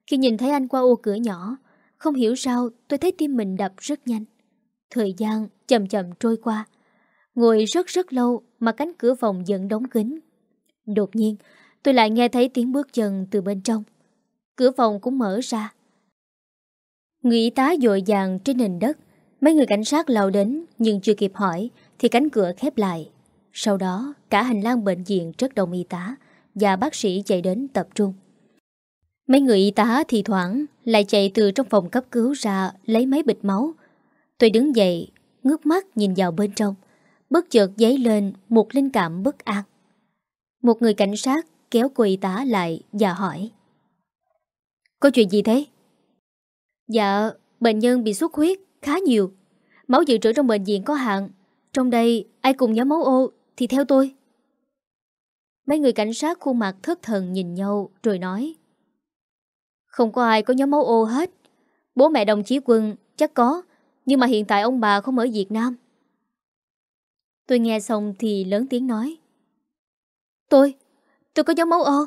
Khi nhìn thấy anh qua ô cửa nhỏ, không hiểu sao tôi thấy tim mình đập rất nhanh. Thời gian chậm chậm trôi qua. Ngồi rất rất lâu mà cánh cửa phòng vẫn đóng kín. Đột nhiên, tôi lại nghe thấy tiếng bước chân từ bên trong. Cửa phòng cũng mở ra. Người y tá dội dàng trên nền đất. Mấy người cảnh sát lao đến nhưng chưa kịp hỏi thì cánh cửa khép lại. Sau đó, cả hành lang bệnh viện rất đông y tá và bác sĩ chạy đến tập trung. Mấy người y tá thì thoảng lại chạy từ trong phòng cấp cứu ra lấy mấy bịch máu. Tôi đứng dậy, ngước mắt nhìn vào bên trong bất chợt dấy lên một linh cảm bất an. Một người cảnh sát kéo cô y tá lại và hỏi. Có chuyện gì thế? Dạ, bệnh nhân bị xuất huyết khá nhiều. Máu dự trữ trong bệnh viện có hạn. Trong đây, ai cùng nhóm máu ô thì theo tôi. Mấy người cảnh sát khuôn mặt thất thần nhìn nhau rồi nói. Không có ai có nhóm máu ô hết. Bố mẹ đồng chí quân chắc có, nhưng mà hiện tại ông bà không ở Việt Nam. Tôi nghe xong thì lớn tiếng nói. Tôi, tôi có nhóm máu ô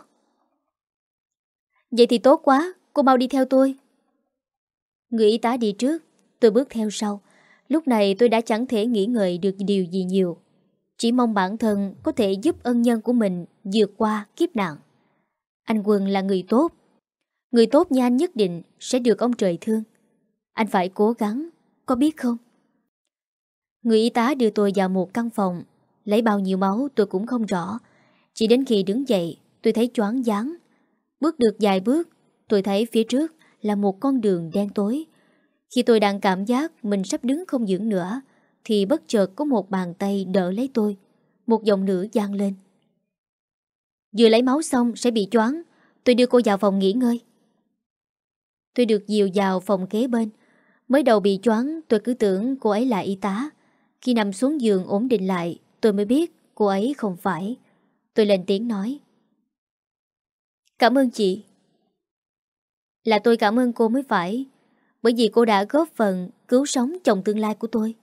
Vậy thì tốt quá, cô mau đi theo tôi. Người y tá đi trước, tôi bước theo sau. Lúc này tôi đã chẳng thể nghĩ ngợi được điều gì nhiều. Chỉ mong bản thân có thể giúp ân nhân của mình vượt qua kiếp nạn. Anh Quân là người tốt. Người tốt như anh nhất định sẽ được ông trời thương. Anh phải cố gắng, có biết không? Người y tá đưa tôi vào một căn phòng Lấy bao nhiêu máu tôi cũng không rõ Chỉ đến khi đứng dậy Tôi thấy choáng váng Bước được vài bước Tôi thấy phía trước là một con đường đen tối khi tôi đang cảm giác Mình sắp đứng không vững nữa, Thì bất chợt có một bàn tay đỡ lấy tôi. Một giọng nữ gian lên. Vừa lấy máu xong sẽ bị choáng, Tôi đưa cô vào phòng nghỉ ngơi. Tôi được dìu vào phòng kế bên. Mới đầu bị choáng, tôi cứ tưởng cô ấy là y tá. Khi nằm xuống giường ổn định lại, Tôi mới biết cô ấy không phải. Tôi lên tiếng nói. Cảm ơn chị. Là tôi cảm ơn cô mới phải. Bởi vì cô đã góp phần Cứu sống chồng tương lai của tôi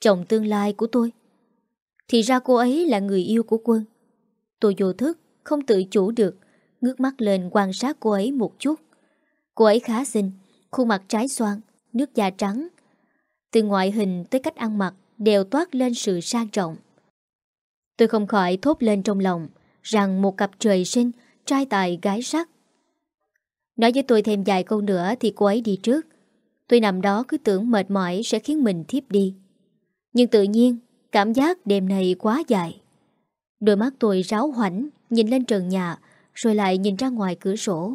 Chồng tương lai của tôi Thì ra cô ấy là người yêu của quân Tôi vô thức Không tự chủ được Ngước mắt lên quan sát cô ấy một chút Cô ấy khá xinh Khuôn mặt trái xoan Nước da trắng từ ngoại hình tới cách ăn mặc đều toát lên sự sang trọng. Tôi không khỏi thốt lên trong lòng rằng một cặp trời sinh, trai tài gái sắc. Nói với tôi thêm vài câu nữa thì cô ấy đi trước. Tôi nằm đó cứ tưởng mệt mỏi sẽ khiến mình thiếp đi. Nhưng tự nhiên, cảm giác đêm này quá dài. Đôi mắt tôi ráo hoảnh, nhìn lên trần nhà, rồi lại nhìn ra ngoài cửa sổ.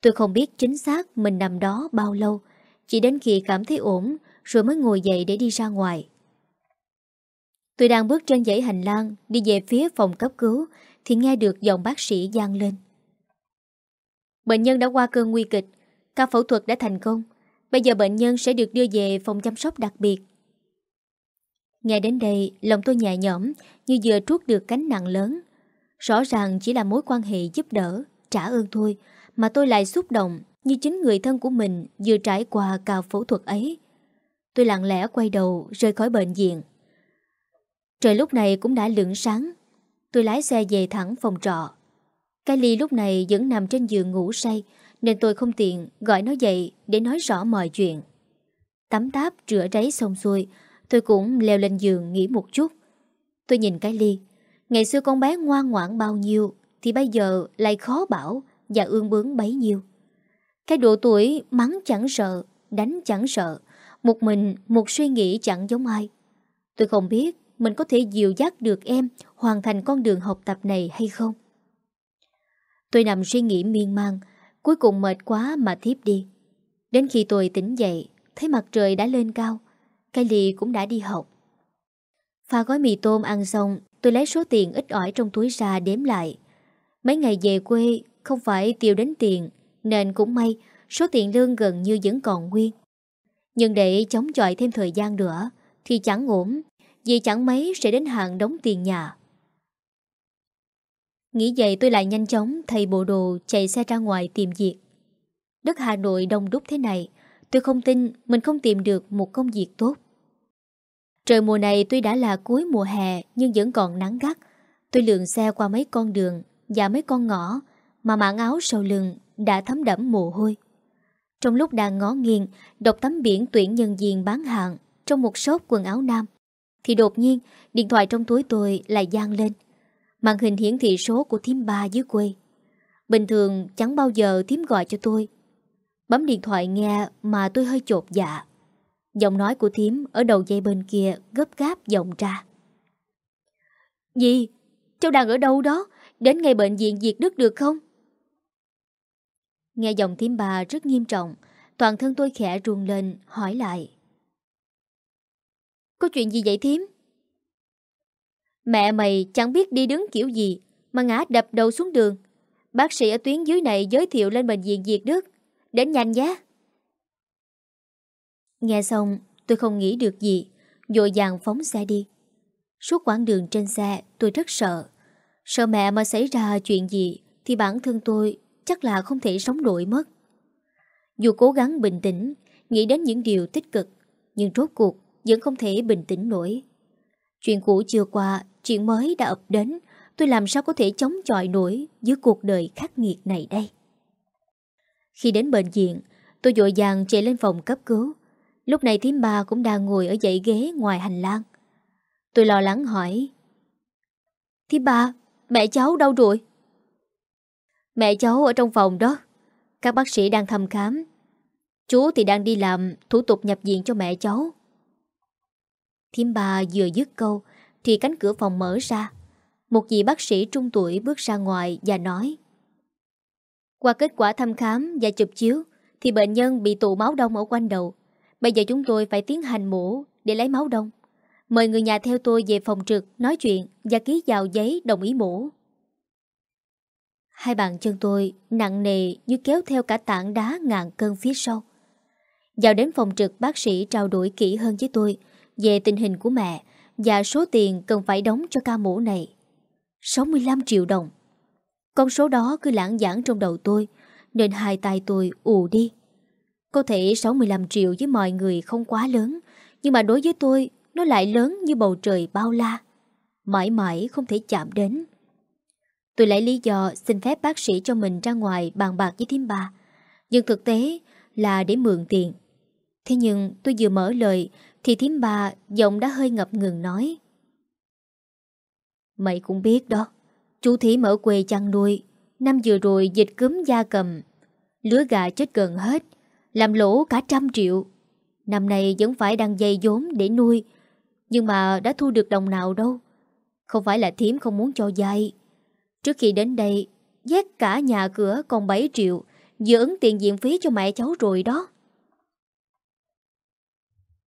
Tôi không biết chính xác mình nằm đó bao lâu, chỉ đến khi cảm thấy ổn rồi mới ngồi dậy để đi ra ngoài. Tôi đang bước trên dãy hành lang đi về phía phòng cấp cứu thì nghe được giọng bác sĩ gian lên. Bệnh nhân đã qua cơn nguy kịch, ca phẫu thuật đã thành công. Bây giờ bệnh nhân sẽ được đưa về phòng chăm sóc đặc biệt. Nghe đến đây, lòng tôi nhẹ nhõm như vừa trút được cánh nặng lớn. Rõ ràng chỉ là mối quan hệ giúp đỡ, trả ơn thôi, mà tôi lại xúc động như chính người thân của mình vừa trải qua ca phẫu thuật ấy. Tôi lặng lẽ quay đầu rời khỏi bệnh viện. Trời lúc này cũng đã lưỡng sáng Tôi lái xe về thẳng phòng trọ cái ly lúc này vẫn nằm trên giường ngủ say, Nên tôi không tiện gọi nó dậy Để nói rõ mọi chuyện. Tắm táp rửa ráy xong xuôi, Tôi cũng leo lên giường nghỉ một chút. Tôi nhìn cái ly, Ngày xưa con bé ngoan ngoãn bao nhiêu Thì bây giờ lại khó bảo Và ương bướng bấy nhiêu. Cái độ tuổi mắng chẳng sợ, Đánh chẳng sợ, Một mình một suy nghĩ chẳng giống ai. Tôi không biết mình có thể dìu dắt được em hoàn thành con đường học tập này hay không. Tôi nằm suy nghĩ miên man, cuối cùng mệt quá mà thiếp đi. Đến khi tôi tỉnh dậy, thấy mặt trời đã lên cao, cây cũng đã đi học. Pha gói mì tôm ăn xong, tôi lấy số tiền ít ỏi trong túi ra đếm lại. Mấy ngày về quê không phải tiêu đến tiền, nên cũng may số tiền lương gần như vẫn còn nguyên. Nhưng để chống chọi thêm thời gian nữa thì chẳng ổn vì chẳng mấy sẽ đến hạn đóng tiền nhà Nghĩ vậy tôi lại nhanh chóng Thay bộ đồ chạy xe ra ngoài tìm việc. Đất Hà Nội đông đúc thế này, Tôi không tin mình không tìm được một công việc tốt. Trời mùa này tuy đã là cuối mùa hè Nhưng vẫn còn nắng gắt. Tôi lượn xe qua mấy con đường Và mấy con ngõ Mà mạng áo sau lưng đã thấm đẫm mồ hôi. Trong lúc đang ngó nghiêng, Đọc tấm biển tuyển nhân viên bán hàng Trong một shop quần áo nam, thì đột nhiên điện thoại trong túi tôi lại gian lên. Màn hình hiển thị số của thím ba dưới quê Bình thường chẳng bao giờ thím gọi cho tôi Bấm điện thoại nghe mà tôi hơi chột dạ Giọng nói của thím ở đầu dây bên kia gấp gáp giọng ra Gì? Cháu đang ở đâu đó? Đến ngay bệnh viện Diệt Đức được không? Nghe giọng thím bà rất nghiêm trọng, Toàn thân tôi khẽ ruồn lên, hỏi lại có chuyện gì vậy thím? Mẹ mày chẳng biết đi đứng kiểu gì, mà ngã đập đầu xuống đường. Bác sĩ ở tuyến dưới này giới thiệu lên bệnh viện Việt Đức. Đến nhanh giá. Nghe xong, tôi không nghĩ được gì Dội dàng phóng xe đi Suốt quãng đường trên xe, tôi rất sợ Sợ mẹ mà xảy ra chuyện gì Thì bản thân tôi chắc là không thể sống nổi mất Dù cố gắng bình tĩnh, Nghĩ đến những điều tích cực, Nhưng rốt cuộc vẫn không thể bình tĩnh nổi. Chuyện cũ chưa qua, chuyện mới đã ập đến, tôi làm sao có thể chống chọi nổi dưới cuộc đời khắc nghiệt này đây. Khi đến bệnh viện, tôi dội dàng chạy lên phòng cấp cứu. Lúc này thím ba cũng đang ngồi ở dãy ghế ngoài hành lang. Tôi lo lắng hỏi. Thím ba, mẹ cháu đâu rồi? Mẹ cháu ở trong phòng đó. Các bác sĩ đang thăm khám. Chú thì đang đi làm thủ tục nhập viện cho mẹ cháu. Thiêm bà vừa dứt câu, Thì cánh cửa phòng mở ra. Một vị bác sĩ trung tuổi bước ra ngoài Và nói, Qua kết quả thăm khám và chụp chiếu, Thì bệnh nhân bị tụ máu đông ở quanh đầu. Bây giờ chúng tôi phải tiến hành mổ Để lấy máu đông. Mời người nhà theo tôi về phòng trực, Nói chuyện và ký vào giấy đồng ý mổ. Hai bàn chân tôi nặng nề như kéo theo cả tảng đá ngàn cân phía sau. Vào đến phòng trực, bác sĩ trao đổi kỹ hơn với tôi về tình hình của mẹ và số tiền cần phải đóng cho ca mổ này. 65 triệu đồng. Con số đó cứ lãng giảng trong đầu tôi, nên hai tay tôi ù đi. Có thể 65 triệu với mọi người không quá lớn, nhưng mà đối với tôi, nó lại lớn như bầu trời bao la. Mãi mãi không thể chạm đến. Tôi lấy lý do xin phép bác sĩ cho mình ra ngoài bàn bạc với thím bà Nhưng thực tế là để mượn tiền. Thế nhưng tôi vừa mở lời thì thím bà giọng đã hơi ngập ngừng nói. Mày cũng biết đó, Chú thím ở quê chăn nuôi. Năm vừa rồi dịch cúm da cầm, Lứa gà chết gần hết, Làm lỗ cả trăm triệu. Năm nay vẫn phải đăng dây vốn để nuôi, Nhưng mà đã thu được đồng nào đâu. Không phải là thím không muốn cho dây Trước khi đến đây Vét cả nhà cửa còn 7 triệu dưỡng ứng tiền diện phí cho mẹ cháu rồi đó.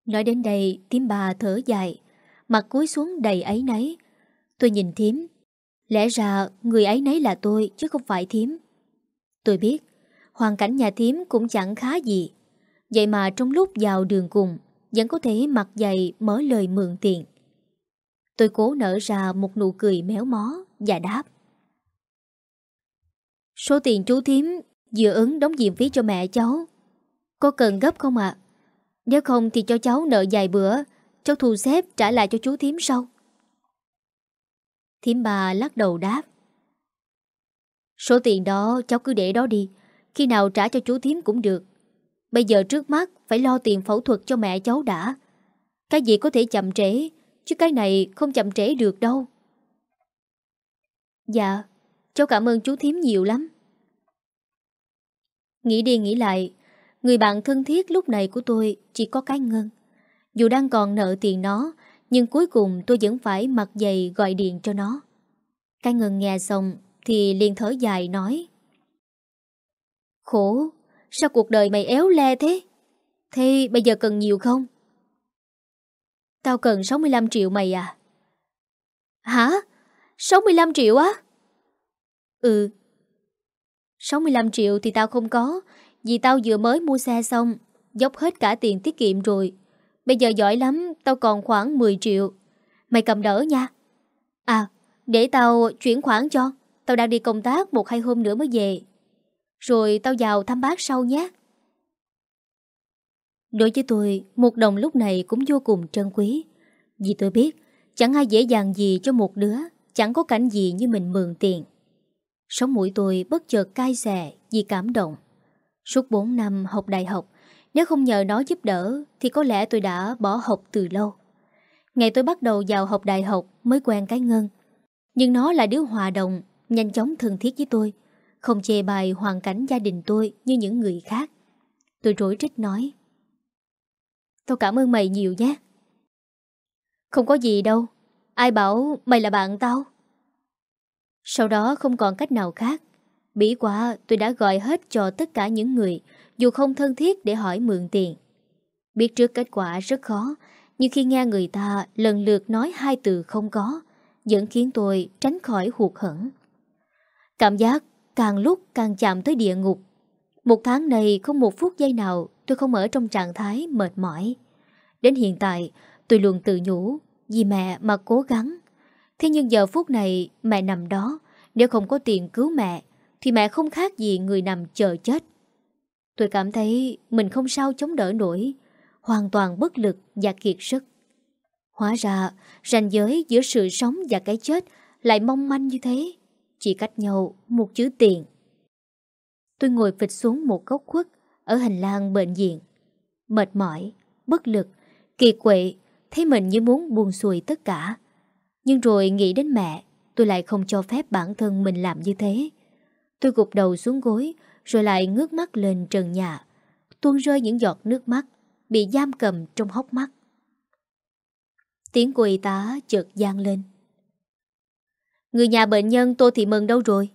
Nói đến đây, tím bà thở dài, mặt cúi xuống đầy ấy nấy. Tôi nhìn thím, lẽ ra người ấy nấy là tôi chứ không phải thím. Tôi biết, hoàn cảnh nhà thím cũng chẳng khá gì. Vậy mà trong lúc vào đường cùng, vẫn có thể mặt dày mở lời mượn tiền. Tôi cố nở ra một nụ cười méo mó và đáp. Số tiền chú thím vừa ứng đóng diệm phí cho mẹ cháu. Có cần gấp không ạ? Nếu không thì cho cháu nợ dài bữa Cháu thu xếp trả lại cho chú thím sau Thím bà lắc đầu đáp. Số tiền đó cháu cứ để đó đi. Khi nào trả cho chú Thím cũng được. Bây giờ trước mắt phải lo tiền phẫu thuật cho mẹ cháu đã. Cái gì có thể chậm trễ, chứ cái này không chậm trễ được đâu. Dạ, cháu cảm ơn chú Thím nhiều lắm. Nghĩ đi nghĩ lại, người bạn thân thiết lúc này của tôi chỉ có cái ngân. Dù đang còn nợ tiền nó, nhưng cuối cùng tôi vẫn phải mặc giày gọi điện cho nó. Cái ngân nghe xong thì liền thở dài nói Khổ, sao cuộc đời mày éo le thế? Thế bây giờ cần nhiều không? Tao cần 65 triệu mày à? Hả? 65 triệu á? Ừ. 65 triệu thì tao không có, vì tao vừa mới mua xe xong, dốc hết cả tiền tiết kiệm rồi. Bây giờ giỏi lắm, tao còn khoảng 10 triệu. Mày cầm đỡ nha. À, để tao chuyển khoản cho. Tao đang đi công tác một hai hôm nữa mới về. Rồi tao vào thăm bác sau nhé. Đối với tôi, một đồng lúc này cũng vô cùng trân quý. Vì tôi biết, chẳng ai dễ dàng gì cho một đứa, chẳng có cảnh gì như mình mượn tiền. Sống mũi tôi bất chợt cay xè vì cảm động. Suốt 4 năm học đại học, nếu không nhờ nó giúp đỡ thì có lẽ tôi đã bỏ học từ lâu. Ngày tôi bắt đầu vào học đại học mới quen cái ngân. Nhưng nó là đứa hòa đồng, nhanh chóng thân thiết với tôi, không chê bài hoàn cảnh gia đình tôi như những người khác. Tôi rối rít nói. Tôi cảm ơn mày nhiều nhé. Không có gì đâu. Ai bảo mày là bạn tao? Sau đó không còn cách nào khác. Bí quá tôi đã gọi hết cho tất cả những người dù không thân thiết để hỏi mượn tiền. Biết trước kết quả rất khó, nhưng khi nghe người ta lần lượt nói hai từ không có, vẫn khiến tôi tránh khỏi hụt hẫng. Cảm giác càng lúc càng chạm tới địa ngục. Một tháng này không một phút giây nào tôi không ở trong trạng thái mệt mỏi. Đến hiện tại, tôi luôn tự nhủ vì mẹ mà cố gắng. Thế nhưng giờ phút này mẹ nằm đó, nếu không có tiền cứu mẹ, thì mẹ không khác gì người nằm chờ chết. Tôi cảm thấy mình không sao chống đỡ nổi, hoàn toàn bất lực và kiệt sức. Hóa ra, ranh giới giữa sự sống và cái chết lại mong manh như thế, chỉ cách nhau một chữ tiền. Tôi ngồi phịch xuống một góc khuất ở hành lang bệnh viện. Mệt mỏi, bất lực, kiệt quệ, thấy mình như muốn buông xuôi tất cả. Nhưng rồi nghĩ đến mẹ, tôi lại không cho phép bản thân mình làm như thế. Tôi gục đầu xuống gối, rồi lại ngước mắt lên trần nhà, tuôn rơi những giọt nước mắt, bị giam cầm trong hốc mắt. Tiếng của y tá chợt gian lên. Người nhà bệnh nhân Tô Thị Mừng đâu rồi?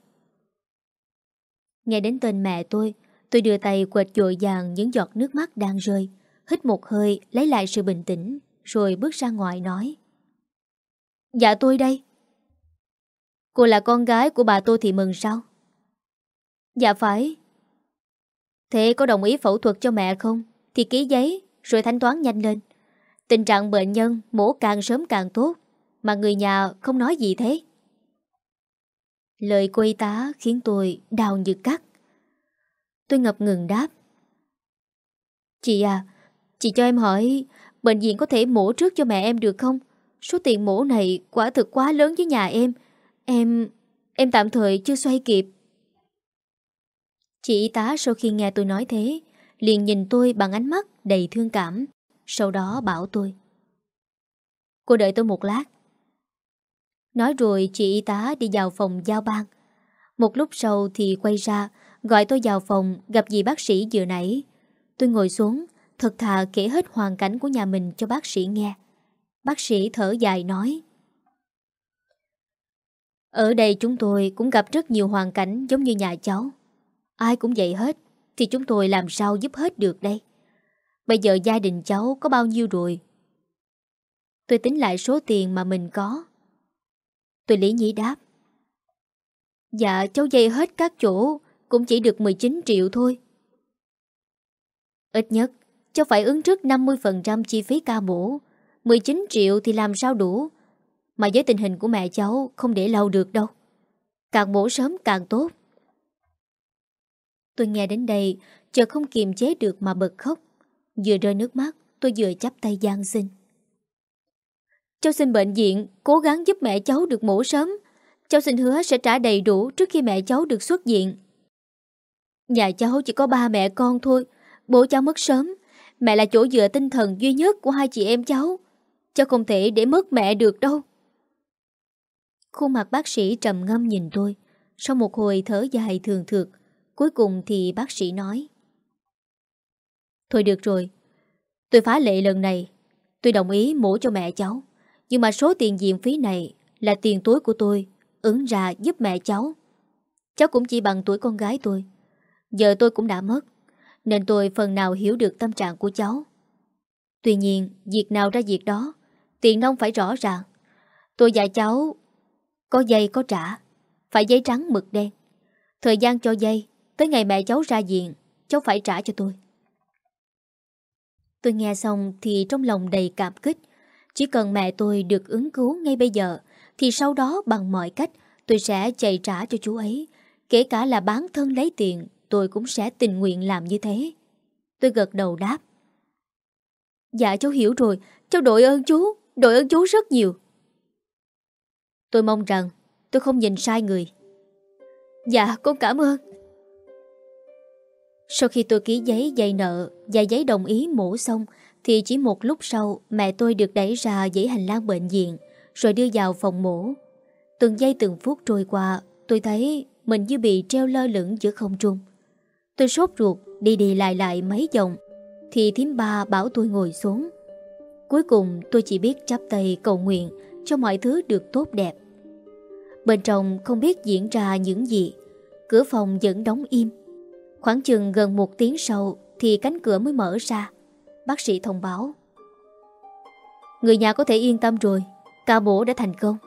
Nghe đến tên mẹ tôi, tôi đưa tay quệt dội dàng những giọt nước mắt đang rơi, hít một hơi lấy lại sự bình tĩnh, rồi bước ra ngoài nói. Dạ tôi đây. Cô là con gái của bà Tô Thị Mừng sao? Dạ phải. Thế có đồng ý phẫu thuật cho mẹ không? Thì ký giấy, rồi thanh toán nhanh lên. Tình trạng bệnh nhân mổ càng sớm càng tốt, mà người nhà không nói gì thế. Lời cô y tá khiến tôi đau như cắt. Tôi ngập ngừng đáp. Chị à, chị cho em hỏi, bệnh viện có thể mổ trước cho mẹ em được không? Số tiền mổ này quả thực quá lớn với nhà em. Em... em tạm thời chưa xoay kịp. Chị y tá sau khi nghe tôi nói thế, liền nhìn tôi bằng ánh mắt đầy thương cảm, sau đó bảo tôi. Cô đợi tôi một lát. Nói rồi chị y tá đi vào phòng giao ban. Một lúc sau thì quay ra, gọi tôi vào phòng gặp dì bác sĩ vừa nãy. Tôi ngồi xuống, thật thà kể hết hoàn cảnh của nhà mình cho bác sĩ nghe. Bác sĩ thở dài nói. Ở đây chúng tôi cũng gặp rất nhiều hoàn cảnh giống như nhà cháu. Ai cũng vậy hết, thì chúng tôi làm sao giúp hết được đây? Bây giờ gia đình cháu có bao nhiêu rồi? Tôi tính lại số tiền mà mình có. Tôi lý nhí đáp. Dạ cháu dây hết các chỗ cũng chỉ được 19 triệu thôi. Ít nhất, cháu phải ứng trước 50% chi phí ca mổ. 19 triệu thì làm sao đủ. Mà với tình hình của mẹ cháu không để lâu được đâu. Càng mổ sớm càng tốt. Tôi nghe đến đây, chợt không kiềm chế được mà bật khóc. Vừa rơi nước mắt, tôi vừa chắp tay gian xin. Cháu xin bệnh viện cố gắng giúp mẹ cháu được mổ sớm. Cháu xin hứa sẽ trả đầy đủ trước khi mẹ cháu được xuất viện. Nhà cháu chỉ có ba mẹ con thôi. Bố cháu mất sớm. Mẹ là chỗ dựa tinh thần duy nhất của hai chị em cháu. Cháu không thể để mất mẹ được đâu. Khuôn mặt bác sĩ trầm ngâm nhìn tôi. Sau một hồi thở dài thường thượt, cuối cùng thì bác sĩ nói. Thôi được rồi, tôi phá lệ lần này. Tôi đồng ý mổ cho mẹ cháu. Nhưng mà số tiền viện phí này là tiền túi của tôi, ứng ra giúp mẹ cháu. Cháu cũng chỉ bằng tuổi con gái tôi. Giờ tôi cũng đã mất, nên tôi phần nào hiểu được tâm trạng của cháu. Tuy nhiên, việc nào ra việc đó, tiền nông phải rõ ràng. Tôi dạy cháu có dây có trả, phải giấy trắng mực đen. Thời gian cho dây, tới ngày mẹ cháu ra viện, cháu phải trả cho tôi. Tôi nghe xong thì trong lòng đầy cảm kích. Chỉ cần mẹ tôi được ứng cứu ngay bây giờ, thì sau đó bằng mọi cách tôi sẽ chạy trả cho chú ấy. Kể cả là bán thân lấy tiền, tôi cũng sẽ tình nguyện làm như thế. Tôi gật đầu đáp. Dạ cháu hiểu rồi, cháu đội ơn chú, đội ơn chú rất nhiều. Tôi mong rằng tôi không nhìn sai người. Dạ, con cảm ơn. Sau khi tôi ký giấy dây nợ và giấy đồng ý mổ xong, thì chỉ một lúc sau mẹ tôi được đẩy ra dãy hành lang bệnh viện, rồi đưa vào phòng mổ. Từng giây từng phút trôi qua, tôi thấy mình như bị treo lơ lửng giữa không trung. Tôi sốt ruột đi đi lại lại mấy vòng, thì thím ba bảo tôi ngồi xuống. Cuối cùng tôi chỉ biết chắp tay cầu nguyện cho mọi thứ được tốt đẹp. Bên trong không biết diễn ra những gì, cửa phòng vẫn đóng im. Khoảng chừng gần một tiếng sau thì cánh cửa mới mở ra. Bác sĩ thông báo. Người nhà có thể yên tâm rồi, ca bổ đã thành công.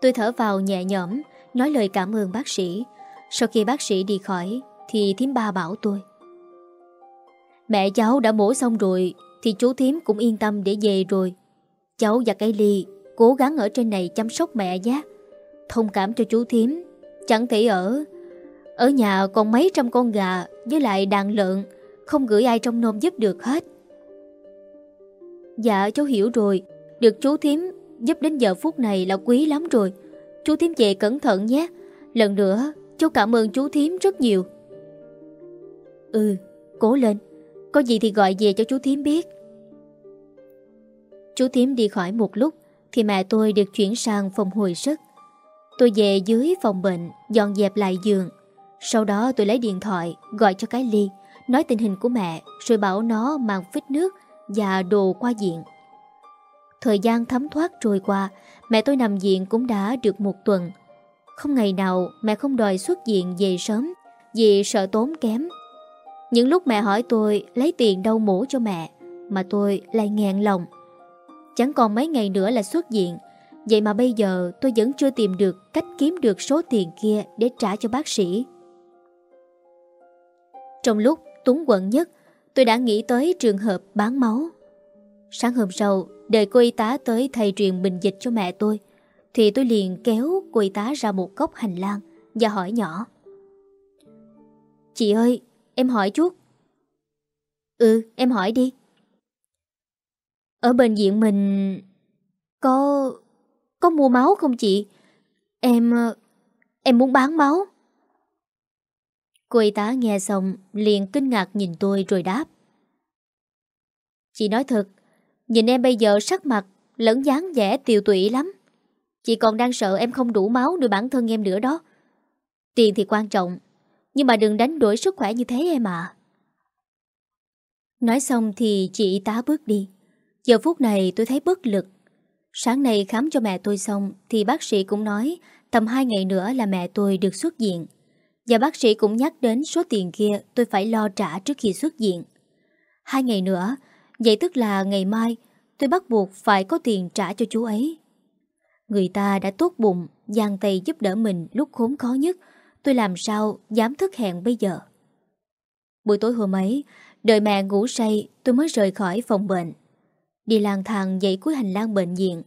Tôi thở vào nhẹ nhõm, nói lời cảm ơn bác sĩ. Sau khi bác sĩ đi khỏi, thì thím ba bảo tôi. Mẹ cháu đã mổ xong rồi, thì chú thím cũng yên tâm để về rồi. Cháu và cái ly cố gắng ở trên này chăm sóc mẹ nhé. Thông cảm cho chú thím, chẳng thể ở ở nhà còn mấy trăm con gà với lại đàn lợn, không gửi ai trong nôm giúp được hết. Dạ cháu hiểu rồi, được chú thím giúp đến giờ phút này là quý lắm rồi. Chú thím về cẩn thận nhé. Lần nữa, cháu cảm ơn chú thím rất nhiều. Ừ, cố lên. Có gì thì gọi về cho chú thím biết. Chú thím đi khỏi một lúc thì mẹ tôi được chuyển sang phòng hồi sức. Tôi về dưới phòng bệnh, dọn dẹp lại giường, sau đó tôi lấy điện thoại gọi cho cái ly, nói tình hình của mẹ rồi bảo nó mang phít nước và đồ qua diện. Thời gian thấm thoát trôi qua, mẹ tôi nằm viện cũng đã được một tuần. Không ngày nào mẹ không đòi xuất viện về sớm vì sợ tốn kém. Những lúc mẹ hỏi tôi lấy tiền đâu mổ cho mẹ mà tôi lại nghẹn lòng. Chẳng còn mấy ngày nữa là xuất viện Vậy mà bây giờ tôi vẫn chưa tìm được cách kiếm được số tiền kia để trả cho bác sĩ. Trong lúc túng quận nhất, tôi đã nghĩ tới trường hợp bán máu. Sáng hôm sau, đợi cô y tá tới thầy truyền bình dịch cho mẹ tôi, thì tôi liền kéo cô y tá ra một góc hành lang và hỏi nhỏ. Chị ơi, em hỏi chút. Ừ, em hỏi đi. Ở bệnh viện mình có có mua máu không chị? Em em muốn bán máu. Cô y tá nghe xong liền kinh ngạc nhìn tôi rồi đáp. Chị nói thật, nhìn em bây giờ sắc mặt lẫn dáng vẻ tiều tụy lắm. Chị còn đang sợ em không đủ máu nuôi bản thân em nữa đó. Tiền thì quan trọng, nhưng mà đừng đánh đổi sức khỏe như thế em à. Nói xong thì chị y tá bước đi. Giờ phút này tôi thấy bất lực. Sáng nay khám cho mẹ tôi xong thì bác sĩ cũng nói tầm 2 ngày nữa là mẹ tôi được xuất viện. Và bác sĩ cũng nhắc đến số tiền kia tôi phải lo trả trước khi xuất viện. Hai ngày nữa, vậy tức là ngày mai tôi bắt buộc phải có tiền trả cho chú ấy. Người ta đã tốt bụng, giang tay giúp đỡ mình lúc khốn khó nhất, tôi làm sao dám thức hẹn bây giờ. Buổi tối hôm ấy, đợi mẹ ngủ say tôi mới rời khỏi phòng bệnh. Đi lang thang dãy cuối hành lang bệnh viện,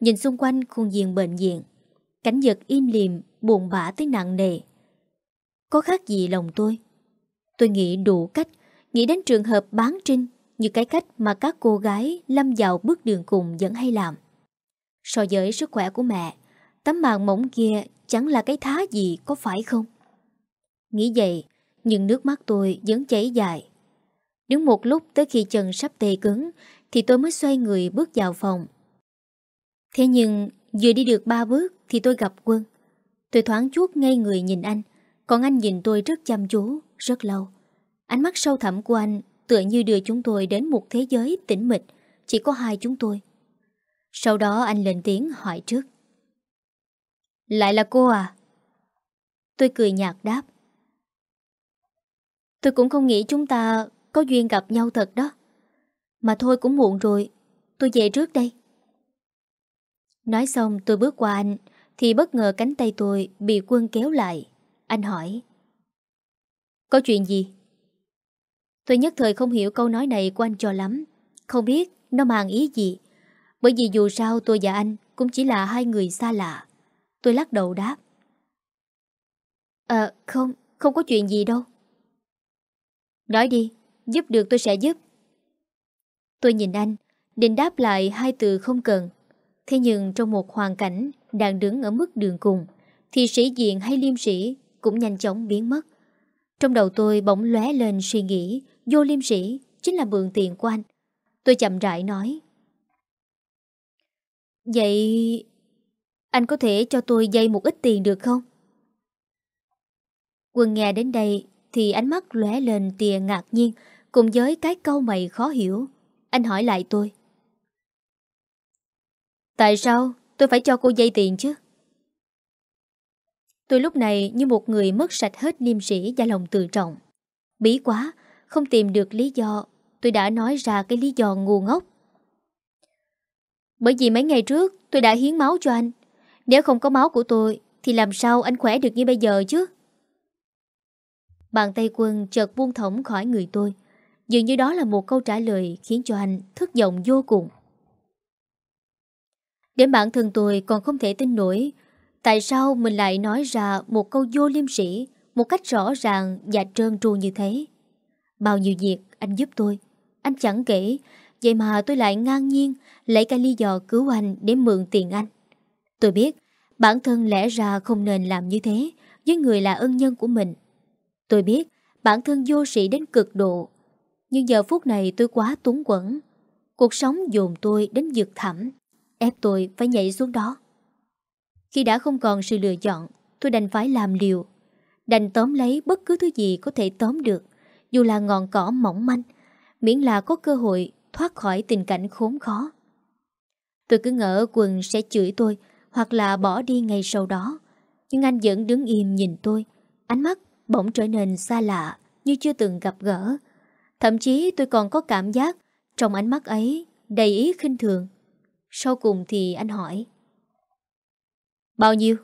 nhìn xung quanh khuôn viên bệnh viện. Cảnh vật im lìm buồn bã tới nặng nề. Có khác gì lòng tôi Tôi nghĩ đủ cách Nghĩ đến trường hợp bán trinh như cái cách mà các cô gái lâm vào bước đường cùng vẫn hay làm. So với sức khỏe của mẹ, tấm màn mỏng kia chẳng là cái thá gì có phải không? Nghĩ vậy, nhưng nước mắt tôi vẫn chảy dài. Đứng một lúc tới khi chân sắp tê cứng thì tôi mới xoay người bước vào phòng. Thế nhưng vừa đi được ba bước thì tôi gặp quân. Tôi thoáng chút ngay người nhìn anh, còn anh nhìn tôi rất chăm chú, rất lâu. Ánh mắt sâu thẳm của anh tựa như đưa chúng tôi đến một thế giới tĩnh mịch, chỉ có hai chúng tôi. Sau đó anh lên tiếng hỏi trước. Lại là cô à? Tôi cười nhạt đáp. Tôi cũng không nghĩ chúng ta có duyên gặp nhau thật đó. Mà thôi cũng muộn rồi, tôi về trước đây. Nói xong tôi bước qua anh, thì bất ngờ cánh tay tôi bị quân kéo lại. Anh hỏi. Có chuyện gì? Tôi nhất thời không hiểu câu nói này của anh cho lắm. Không biết nó mang ý gì. Bởi vì dù sao tôi và anh cũng chỉ là hai người xa lạ. Tôi lắc đầu đáp. Ờ, không, không có chuyện gì đâu. Nói đi, giúp được tôi sẽ giúp. Tôi nhìn anh, định đáp lại hai từ không cần. Thế nhưng trong một hoàn cảnh đang đứng ở mức đường cùng, thì sĩ diện hay liêm sĩ cũng nhanh chóng biến mất. Trong đầu tôi bỗng lóe lên suy nghĩ, vô liêm sĩ chính là mượn tiền của anh. Tôi chậm rãi nói. Vậy anh có thể cho tôi dây một ít tiền được không? Quân nghe đến đây thì ánh mắt lóe lên tia ngạc nhiên, cùng với cái câu mày khó hiểu. Anh hỏi lại tôi. Tại sao tôi phải cho cô dây tiền chứ? Tôi lúc này như một người mất sạch hết liêm sĩ và lòng tự trọng. Bí quá, không tìm được lý do, tôi đã nói ra cái lý do ngu ngốc. Bởi vì mấy ngày trước tôi đã hiến máu cho anh. Nếu không có máu của tôi, thì làm sao anh khỏe được như bây giờ chứ? Bàn tay quân chợt buông thõng khỏi người tôi. Dường như đó là một câu trả lời khiến cho anh thất vọng vô cùng. Đến bản thân tôi còn không thể tin nổi Tại sao mình lại nói ra một câu vô liêm sĩ Một cách rõ ràng và trơn tru như thế? Bao nhiêu việc anh giúp tôi, Anh chẳng kể. Vậy mà tôi lại ngang nhiên Lấy cái lý do cứu anh để mượn tiền anh. Tôi biết Bản thân lẽ ra không nên làm như thế Với người là ân nhân của mình. Tôi biết bản thân vô sĩ đến cực độ, Nhưng giờ phút này tôi quá túng quẩn Cuộc sống dồn tôi đến vực thẳm, ép tôi phải nhảy xuống đó. Khi đã không còn sự lựa chọn, tôi đành phải làm liều. Đành tóm lấy bất cứ thứ gì có thể tóm được, dù là ngọn cỏ mỏng manh, miễn là có cơ hội thoát khỏi tình cảnh khốn khó. Tôi cứ ngỡ quần sẽ chửi tôi hoặc là bỏ đi ngay sau đó. Nhưng anh vẫn đứng im nhìn tôi, ánh mắt bỗng trở nên xa lạ như chưa từng gặp gỡ. Thậm chí tôi còn có cảm giác trong ánh mắt ấy đầy ý khinh thường sau cùng thì anh hỏi Bao nhiêu?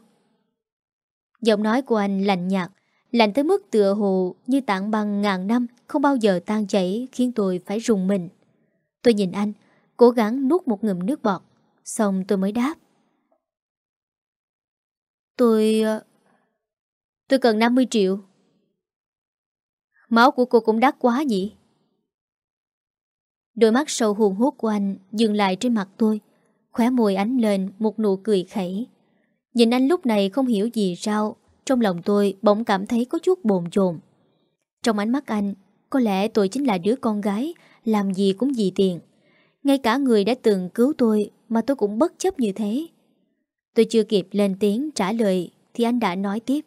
Giọng nói của anh lạnh nhạt, Lạnh tới mức tựa hồ như tảng băng ngàn năm Không bao giờ tan chảy Khiến tôi phải rùng mình. Tôi nhìn anh, Cố gắng nuốt một ngụm nước bọt, Xong tôi mới đáp. Tôi... Ờ, tôi cần 50 triệu. Máu của cô cũng đắt quá nhỉ? Đôi mắt sâu hùn hút của anh Dừng lại trên mặt tôi, Khóe môi ánh lên một nụ cười khẩy. Nhìn anh lúc này không hiểu gì sao, Trong lòng tôi bỗng cảm thấy có chút bồn chồn. Trong ánh mắt anh, Có lẽ tôi chính là đứa con gái, Làm gì cũng vì tiền. Ngay cả người đã từng cứu tôi Mà tôi cũng bất chấp như thế. Tôi chưa kịp lên tiếng trả lời Thì anh đã nói tiếp.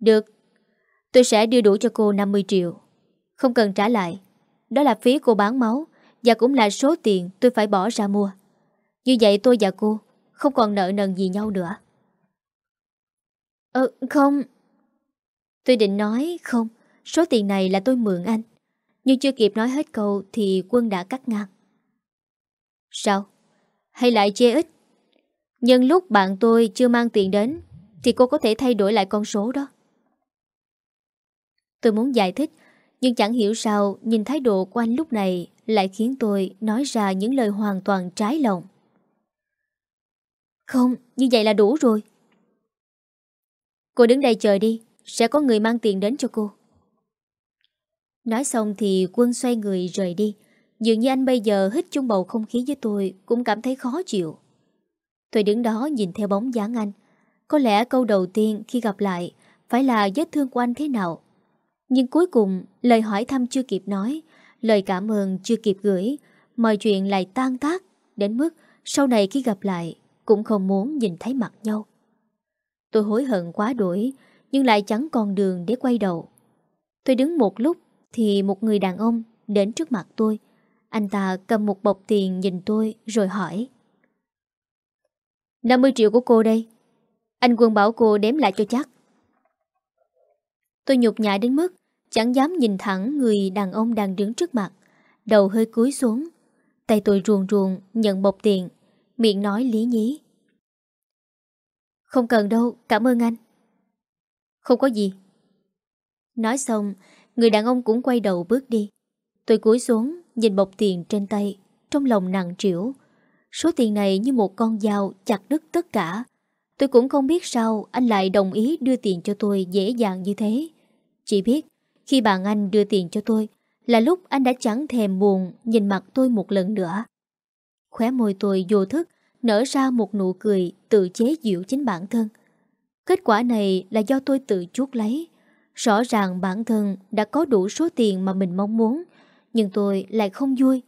Được, Tôi sẽ đưa đủ cho cô 50 triệu. Không cần trả lại, Đó là phí cô bán máu và cũng là số tiền tôi phải bỏ ra mua. Như vậy tôi và cô không còn nợ nần gì nhau nữa. Ờ không. Tôi định nói không. Số tiền này là tôi mượn anh. Nhưng chưa kịp nói hết câu Thì quân đã cắt ngang. Sao? Hay lại chê ít? Nhân lúc bạn tôi chưa mang tiền đến Thì cô có thể thay đổi lại con số đó. Tôi muốn giải thích, Nhưng chẳng hiểu sao Nhìn thái độ của anh lúc này lại khiến tôi nói ra những lời hoàn toàn trái lòng. Không, như vậy là đủ rồi. Cô đứng đây chờ đi, sẽ có người mang tiền đến cho cô. Nói xong thì quân xoay người rời đi. Dường như anh bây giờ hít chung bầu không khí với tôi cũng cảm thấy khó chịu. Tôi đứng đó nhìn theo bóng dáng anh. Có lẽ câu đầu tiên khi gặp lại phải là vết thương của anh thế nào. Nhưng cuối cùng lời hỏi thăm chưa kịp nói, lời cảm ơn chưa kịp gửi, mọi chuyện lại tan tác đến mức sau này khi gặp lại cũng không muốn nhìn thấy mặt nhau. Tôi hối hận quá đuổi, nhưng lại chẳng còn đường để quay đầu. Tôi đứng một lúc thì một người đàn ông đến trước mặt tôi. Anh ta cầm một bọc tiền nhìn tôi rồi hỏi. 50 triệu của cô đây. Anh Quân bảo cô đếm lại cho chắc. Tôi nhục nhã đến mức chẳng dám nhìn thẳng người đàn ông đang đứng trước mặt. Đầu hơi cúi xuống. Tay tôi ruồn ruồn nhận bọc tiền. Miệng nói lý nhí. Không cần đâu, cảm ơn anh. Không có gì. Nói xong, người đàn ông cũng quay đầu bước đi. Tôi cúi xuống, nhìn bọc tiền trên tay, trong lòng nặng trĩu. Số tiền này như một con dao chặt đứt tất cả. Tôi cũng không biết sao anh lại đồng ý đưa tiền cho tôi dễ dàng như thế. Chỉ biết, khi bạn anh đưa tiền cho tôi, là lúc anh đã chẳng thèm buồn nhìn mặt tôi một lần nữa. Khóe môi tôi vô thức, nở ra một nụ cười tự chế giễu chính bản thân. Kết quả này là do tôi tự chuốt lấy. Rõ ràng bản thân đã có đủ số tiền mà mình mong muốn, nhưng tôi lại không vui.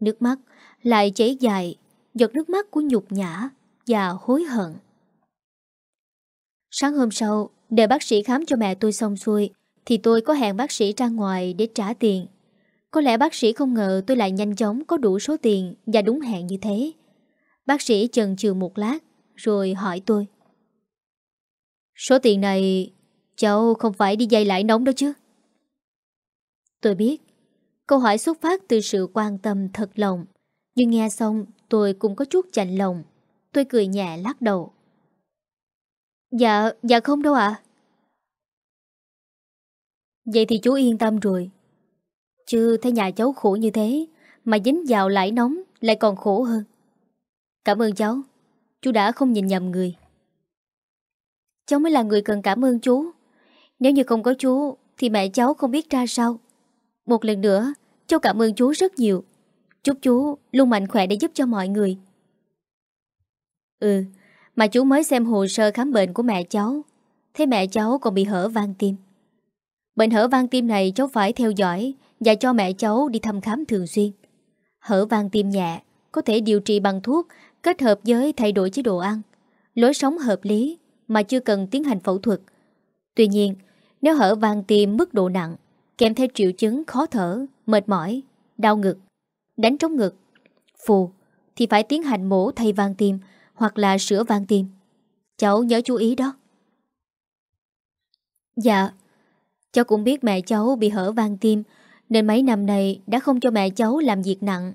Nước mắt lại chảy dài, giọt nước mắt của nhục nhã và hối hận. Sáng hôm sau, để bác sĩ khám cho mẹ tôi xong xuôi, thì tôi có hẹn bác sĩ ra ngoài để trả tiền. Có lẽ bác sĩ không ngờ tôi lại nhanh chóng có đủ số tiền và đúng hẹn như thế. Bác sĩ chần chừ một lát, rồi hỏi tôi. Số tiền này cháu không phải đi dây lại nóng đó chứ? Tôi biết, câu hỏi xuất phát từ sự quan tâm thật lòng. Nhưng nghe xong tôi cũng có chút chạnh lòng. Tôi cười nhẹ lắc đầu. Dạ, dạ không đâu ạ. Vậy thì chú yên tâm rồi. Chứ thấy nhà cháu khổ như thế, mà dính vào lãi nóng lại còn khổ hơn. Cảm ơn cháu, chú đã không nhìn nhầm người. Cháu mới là người cần cảm ơn chú. Nếu như không có chú Thì mẹ cháu không biết ra sao. Một lần nữa cháu cảm ơn chú rất nhiều. Chúc chú luôn mạnh khỏe để giúp cho mọi người. Ừ Mà chú mới xem hồ sơ khám bệnh của mẹ cháu. Thế mẹ cháu còn bị hở van tim. Bệnh hở van tim này cháu phải theo dõi và cho mẹ cháu đi thăm khám thường xuyên Hở van tim nhẹ Có thể điều trị bằng thuốc Kết hợp với thay đổi chế độ ăn Lối sống hợp lý mà chưa cần tiến hành phẫu thuật. Tuy nhiên, nếu hở van tim mức độ nặng, kèm theo triệu chứng khó thở, mệt mỏi, đau ngực, đánh trống ngực, phù, thì phải tiến hành mổ thay van tim hoặc là sửa van tim. Cháu nhớ chú ý đó. Dạ, cháu cũng biết mẹ cháu bị hở van tim nên mấy năm nay đã không cho mẹ cháu làm việc nặng.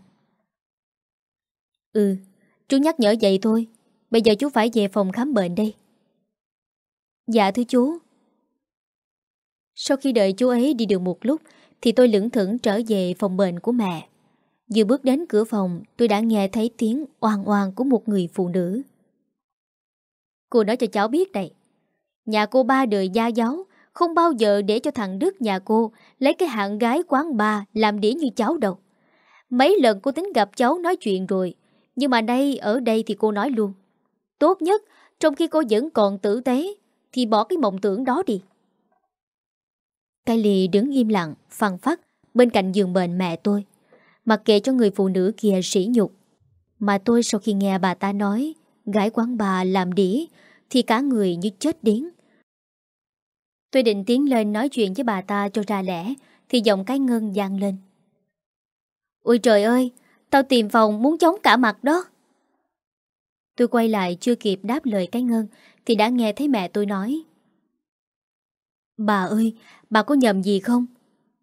Ừ, chú nhắc nhở vậy thôi. Bây giờ chú phải về phòng khám bệnh đây. Dạ thưa chú Sau khi đợi chú ấy đi được một lúc Thì tôi lưỡng thưởng trở về phòng bệnh của mẹ Vừa bước đến cửa phòng Tôi đã nghe thấy tiếng oan oan của một người phụ nữ Cô nói cho cháu biết đây Nhà cô ba đời gia giáo không bao giờ để cho thằng Đức nhà cô Lấy cái hạng gái quán ba Làm đĩa như cháu đâu Mấy lần cô tính gặp cháu nói chuyện rồi Nhưng mà đây ở đây thì cô nói luôn Tốt nhất Trong khi cô vẫn còn tử tế thì bỏ cái mộng tưởng đó đi. Cái lì đứng im lặng, phăng phát bên cạnh giường bệnh mẹ tôi. Mặc kệ cho người phụ nữ kia sỉ nhục. Mà tôi sau khi nghe bà ta nói gái quán bà làm đĩa thì cả người như chết điếng. Tôi định tiến lên nói chuyện với bà ta cho ra lẽ thì giọng cái ngân gian lên. Ôi trời ơi, tao tìm phòng muốn chống cả mặt đó. Tôi quay lại chưa kịp đáp lời cái ngân thì đã nghe thấy mẹ tôi nói Bà ơi, bà có nhầm gì không?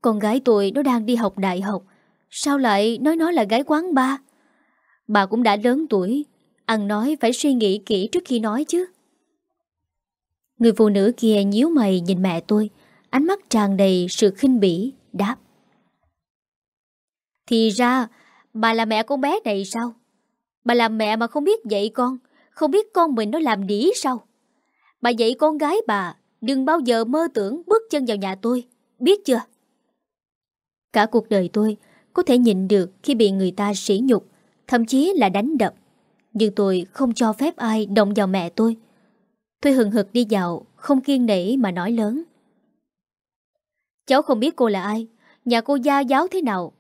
Con gái tôi nó đang đi học đại học Sao lại nói nó là gái quán ba? Bà cũng đã lớn tuổi Ăn nói phải suy nghĩ kỹ trước khi nói chứ Người phụ nữ kia nhíu mày nhìn mẹ tôi Ánh mắt tràn đầy sự khinh bỉ Đáp Thì ra Bà là mẹ con bé này sao Bà làm mẹ mà không biết dạy con Không biết con mình nó làm đĩ sao Bà dạy con gái bà Đừng bao giờ mơ tưởng bước chân vào nhà tôi Biết chưa Cả cuộc đời tôi có thể nhịn được khi bị người ta sỉ nhục, thậm chí là đánh đập. Nhưng tôi không cho phép ai động vào mẹ tôi. Tôi hừng hực đi dạo, không kiên nể mà nói lớn. Cháu không biết cô là ai, nhà cô gia giáo thế nào.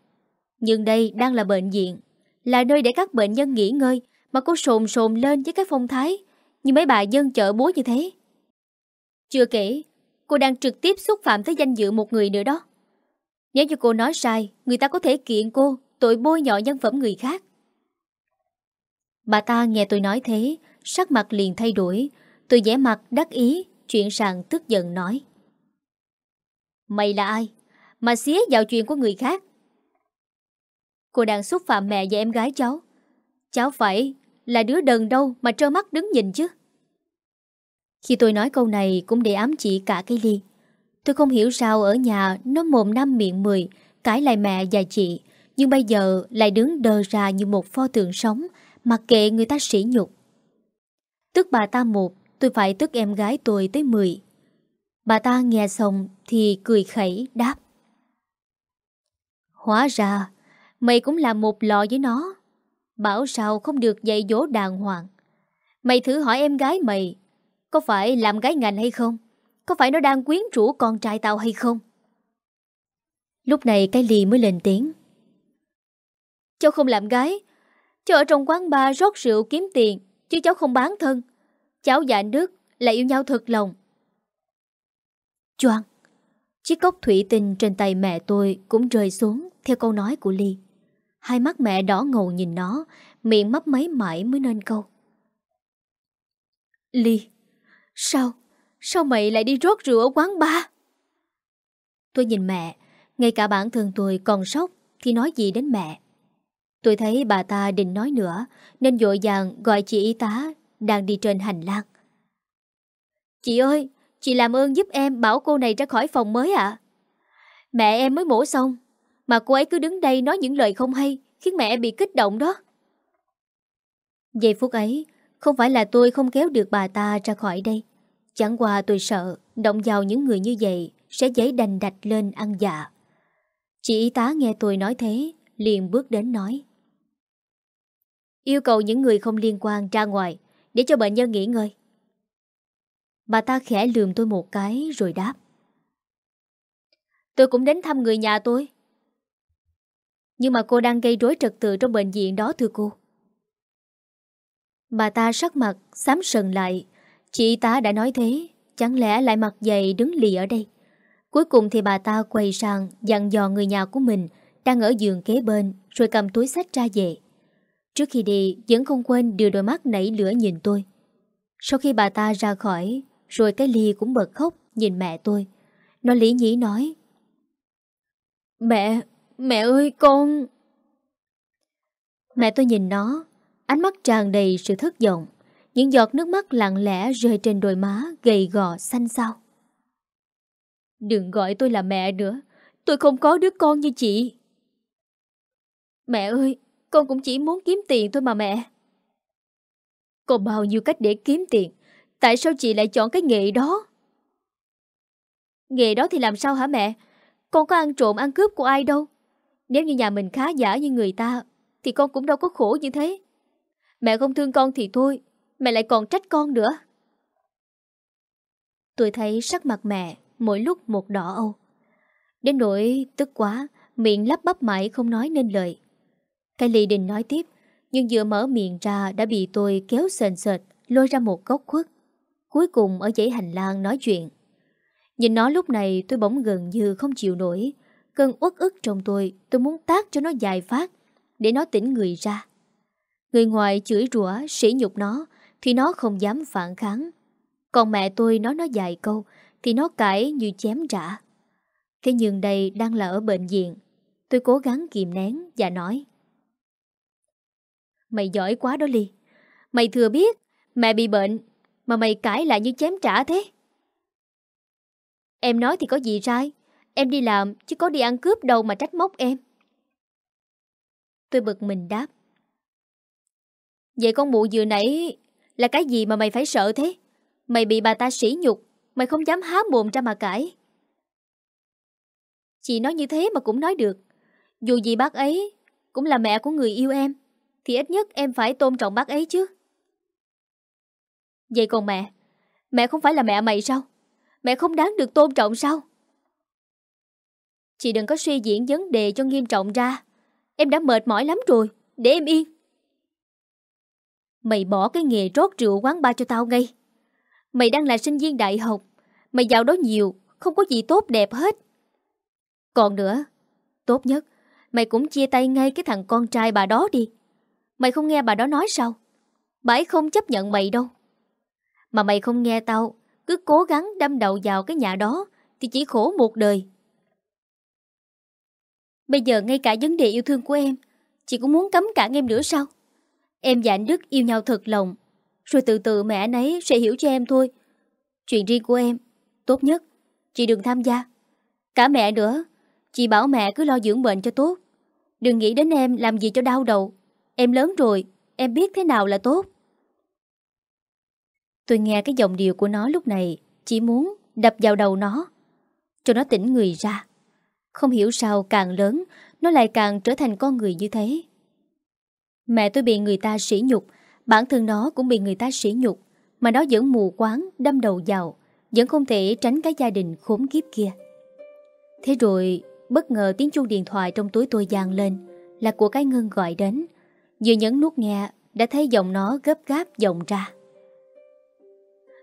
Nhưng đây đang là bệnh viện, là nơi để các bệnh nhân nghỉ ngơi mà cô sồn sồn lên với cái phong thái như mấy bà dân chợ búa như thế. Chưa kể, cô đang trực tiếp xúc phạm tới danh dự một người nữa đó. Nếu như cô nói sai, người ta có thể kiện cô tội bôi nhọ nhân phẩm người khác. Bà ta nghe tôi nói thế, sắc mặt liền thay đổi. Tôi vẻ mặt đắc ý, chuyện sàng tức giận nói. Mày là ai? Mà xía vào chuyện của người khác. Cô đang xúc phạm mẹ và em gái cháu. Cháu phải là đứa đần đâu mà trơ mắt đứng nhìn chứ. Khi tôi nói câu này cũng để ám chỉ cả cái ly. Tôi không hiểu sao ở nhà nó mồm năm miệng mười, cãi lại mẹ và chị, nhưng bây giờ lại đứng đờ ra như một pho tượng sống, mặc kệ người ta sỉ nhục. Tức bà ta một, tôi phải tức em gái tôi tới mười. Bà ta nghe xong thì cười khẩy đáp. Hóa ra, mày cũng là một lọ với nó. Bảo sao không được dạy dỗ đàng hoàng. Mày thử hỏi em gái mày, có phải làm gái ngành hay không? Có phải nó đang quyến rũ con trai tao hay không? Lúc này cái ly mới lên tiếng. Cháu không làm gái. Cháu ở trong quán bar rót rượu kiếm tiền, chứ cháu không bán thân. Cháu và anh Đức là yêu nhau thật lòng. choang Chiếc cốc thủy tinh trên tay mẹ tôi cũng rơi xuống theo câu nói của Ly. Hai mắt mẹ đỏ ngầu nhìn nó, miệng mấp máy mãi mới nên câu. Ly, sao? Sao mày lại đi rót rượu ở quán ba? Tôi nhìn mẹ, ngay cả bản thân tôi còn sốc thì nói gì đến mẹ. Tôi thấy bà ta định nói nữa nên dội dàng gọi chị y tá đang đi trên hành lang. Chị ơi, chị làm ơn giúp em bảo cô này ra khỏi phòng mới ạ. Mẹ em mới mổ xong, mà cô ấy cứ đứng đây nói những lời không hay, khiến mẹ em bị kích động đó. Giây phút ấy, không phải là tôi không kéo được bà ta ra khỏi đây. Chẳng qua tôi sợ động vào những người như vậy sẽ giấy đành đạch lên ăn dạ. Chị y tá nghe tôi nói thế, liền bước đến nói. Yêu cầu những người không liên quan ra ngoài để cho bệnh nhân nghỉ ngơi. Bà ta khẽ lườm tôi một cái rồi đáp. Tôi cũng đến thăm người nhà tôi. Nhưng mà cô đang gây rối trật tự trong bệnh viện đó thưa cô. Bà ta sắc mặt, xám sần lại. Chị tá đã nói thế, chẳng lẽ lại mặt dày đứng lì ở đây. Cuối cùng thì bà ta quay sang dặn dò người nhà của mình đang ở giường kế bên rồi cầm túi sách ra về. Trước khi đi, vẫn không quên đưa đôi mắt nảy lửa nhìn tôi. Sau khi bà ta ra khỏi, rồi cái ly cũng bật khóc nhìn mẹ tôi. Nó lý nhí nói. Mẹ, mẹ ơi con... Mẹ tôi nhìn nó, ánh mắt tràn đầy sự thất vọng. Những giọt nước mắt lặng lẽ rơi trên đôi má gầy gò xanh xao. Đừng gọi tôi là mẹ nữa, tôi không có đứa con như chị. Mẹ ơi, con cũng chỉ muốn kiếm tiền thôi mà mẹ. Có bao nhiêu cách để kiếm tiền, tại sao chị lại chọn cái nghề đó? Nghề đó thì làm sao hả mẹ? Con có ăn trộm ăn cướp của ai đâu. Nếu như nhà mình khá giả như người ta, thì con cũng đâu có khổ như thế. Mẹ không thương con thì thôi, mẹ lại còn trách con nữa. Tôi thấy sắc mặt mẹ mỗi lúc một đỏ âu. Đến nỗi tức quá, miệng lắp bắp mãi không nói nên lời. Kylie định nói tiếp, nhưng vừa mở miệng ra đã bị tôi kéo sền sệt, lôi ra một góc khuất. Cuối cùng ở dãy hành lang nói chuyện. Nhìn nó lúc này tôi bỗng gần như không chịu nổi. Cơn uất ức trong tôi, tôi muốn tác cho nó dài phát, để nó tỉnh người ra. Người ngoài chửi rủa, sỉ nhục nó, thì nó không dám phản kháng. Còn mẹ tôi nói nó dài câu, thì nó cãi như chém trả. Thế nhưng đây đang là ở bệnh viện. Tôi cố gắng kìm nén và nói. Mày giỏi quá đó Ly. Mày thừa biết mẹ bị bệnh mà mày cãi lại như chém trả thế. Em nói thì có gì sai. Em đi làm chứ có đi ăn cướp đâu mà trách móc em. Tôi bực mình đáp. Vậy con mụ vừa nãy là cái gì mà mày phải sợ thế? Mày bị bà ta sỉ nhục, mày không dám há mồm ra mà cãi. Chị nói như thế mà cũng nói được. Dù gì bác ấy cũng là mẹ của người yêu em, thì ít nhất em phải tôn trọng bác ấy chứ. Vậy còn mẹ? Mẹ không phải là mẹ mày sao? Mẹ không đáng được tôn trọng sao? Chị đừng có suy diễn vấn đề cho nghiêm trọng ra. Em đã mệt mỏi lắm rồi, để em yên. Mày bỏ cái nghề rót rượu quán ba cho tao ngay. Mày đang là sinh viên đại học. Mày giàu đó nhiều, không có gì tốt đẹp hết. Còn nữa, tốt nhất, mày cũng chia tay ngay cái thằng con trai bà đó đi. Mày không nghe bà đó nói sao? Bà ấy không chấp nhận mày đâu. Mà mày không nghe tao, cứ cố gắng đâm đầu vào cái nhà đó, thì chỉ khổ một đời. Bây giờ ngay cả vấn đề yêu thương của em, chị cũng muốn cấm cản em nữa sao? Em và anh Đức yêu nhau thật lòng, rồi từ từ mẹ anh ấy sẽ hiểu cho em thôi. Chuyện riêng của em, tốt nhất, chị đừng tham gia. Cả mẹ nữa, chị bảo mẹ cứ lo dưỡng bệnh cho tốt. Đừng nghĩ đến em làm gì cho đau đầu. Em lớn rồi, em biết thế nào là tốt. Tôi nghe cái giọng điệu của nó lúc này chỉ muốn đập vào đầu nó, cho nó tỉnh người ra. Không hiểu sao càng lớn, nó lại càng trở thành con người như thế. Mẹ tôi bị người ta sỉ nhục, bản thân nó cũng bị người ta sỉ nhục, mà nó vẫn mù quáng, đâm đầu vào, vẫn không thể tránh cái gia đình khốn kiếp kia. Thế rồi, bất ngờ tiếng chuông điện thoại trong túi tôi vang lên, là của cái Ngân gọi đến. Vừa nhấn nút nghe, đã thấy giọng nó gấp gáp vọng ra.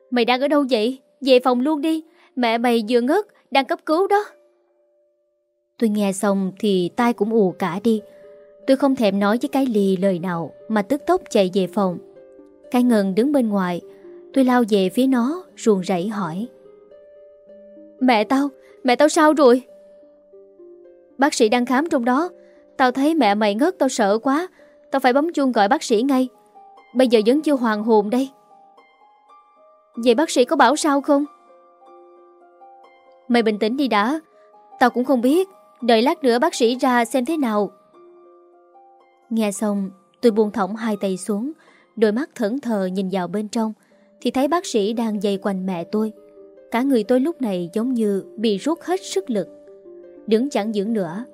Mày đang ở đâu vậy? Về phòng luôn đi, mẹ mày vừa ngất, đang cấp cứu đó. Tôi nghe xong thì tai cũng ù cả đi, Tôi không thèm nói với cái lì lời nào Mà tức tốc chạy về phòng. Cái ngần đứng bên ngoài Tôi lao về phía nó ruồn rẫy hỏi. Mẹ tao Mẹ tao sao rồi? Bác sĩ đang khám trong đó. Tao thấy mẹ mày ngất tao sợ quá. Tao phải bấm chuông gọi bác sĩ ngay. Bây giờ vẫn chưa hoàn hồn đây. Vậy bác sĩ có bảo sao không? Mày bình tĩnh đi đã. Tao cũng không biết. Đợi lát nữa bác sĩ ra xem thế nào. Nghe xong, tôi buông thõng hai tay xuống, đôi mắt thẫn thờ nhìn vào bên trong, thì thấy bác sĩ đang dây quanh mẹ tôi. Cả người tôi lúc này giống như bị rút hết sức lực. Đứng chẳng dưỡng nữa,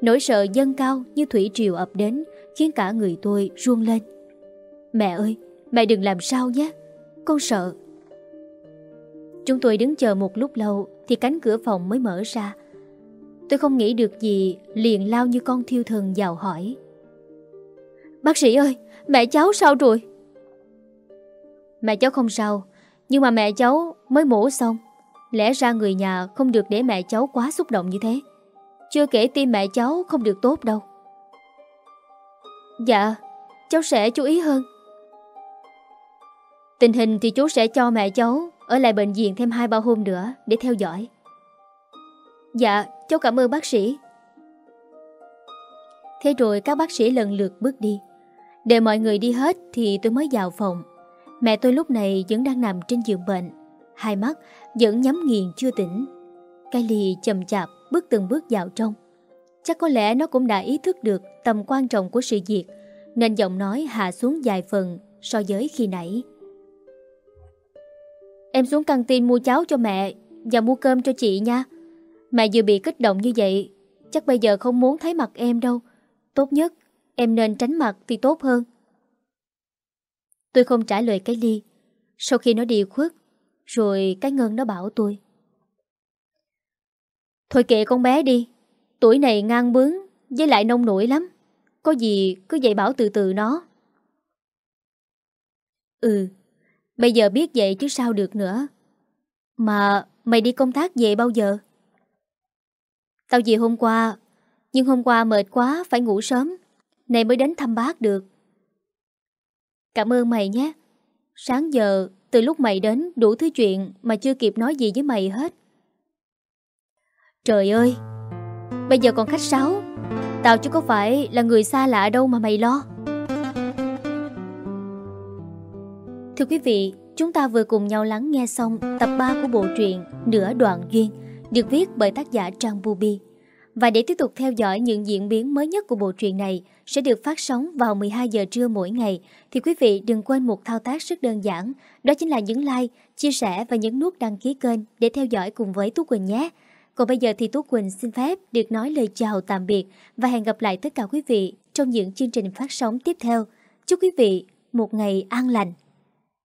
nỗi sợ dâng cao như thủy triều ập đến khiến cả người tôi run lên. Mẹ ơi, mẹ đừng làm sao nhé, con sợ. Chúng tôi đứng chờ một lúc lâu thì cánh cửa phòng mới mở ra. Tôi không nghĩ được gì, liền lao như con thiêu thần vào hỏi. Bác sĩ ơi, mẹ cháu sao rồi? Mẹ cháu không sao, nhưng mà mẹ cháu mới mổ xong. Lẽ ra người nhà không được để mẹ cháu quá xúc động như thế. Chưa kể tim mẹ cháu không được tốt đâu. Dạ, cháu sẽ chú ý hơn. Tình hình thì chú sẽ cho mẹ cháu ở lại bệnh viện thêm 2-3 hôm nữa để theo dõi. Dạ, cháu cảm ơn bác sĩ. Thế rồi các bác sĩ lần lượt bước đi. Để mọi người đi hết thì tôi mới vào phòng. Mẹ tôi lúc này vẫn đang nằm trên giường bệnh. Hai mắt vẫn nhắm nghiền chưa tỉnh. Cái ly chậm chạp bước từng bước vào trong. Chắc có lẽ nó cũng đã ý thức được tầm quan trọng của sự việc nên giọng nói hạ xuống vài phần so với khi nãy. Em xuống căng tin mua cháo cho mẹ và mua cơm cho chị nha. Mẹ vừa bị kích động như vậy, chắc bây giờ không muốn thấy mặt em đâu. Tốt nhất Em nên tránh mặt thì tốt hơn Tôi không trả lời cái ly Sau khi nó đi khuất Rồi cái ngân nó bảo tôi Thôi kệ con bé đi Tuổi này ngang bướng, Với lại nông nổi lắm. Có gì cứ dạy bảo từ từ nó. Ừ Bây giờ biết vậy chứ sao được nữa. Mà mày đi công tác về bao giờ? Tao về hôm qua, Nhưng hôm qua mệt quá, phải ngủ sớm. Này mới đến thăm bác được. Cảm ơn mày nhé. Sáng giờ, Từ lúc mày đến, đủ thứ chuyện Mà chưa kịp nói gì với mày hết. Trời ơi! Bây giờ còn khách sáo. Tao chứ có phải là người xa lạ đâu mà mày lo. Thưa quý vị Chúng ta vừa cùng nhau lắng nghe xong Tập 3 của bộ truyện Nửa đoạn duyên Được viết bởi tác giả Trang Bubi. Và để tiếp tục theo dõi những diễn biến mới nhất của bộ truyện này sẽ được phát sóng vào 12 giờ trưa mỗi ngày, thì quý vị đừng quên một thao tác rất đơn giản, đó chính là nhấn like, chia sẻ và nhấn nút đăng ký kênh để theo dõi cùng với Tú Quỳnh nhé. Còn bây giờ thì Tú Quỳnh xin phép được nói lời chào tạm biệt và hẹn gặp lại tất cả quý vị trong những chương trình phát sóng tiếp theo. Chúc quý vị một ngày an lành.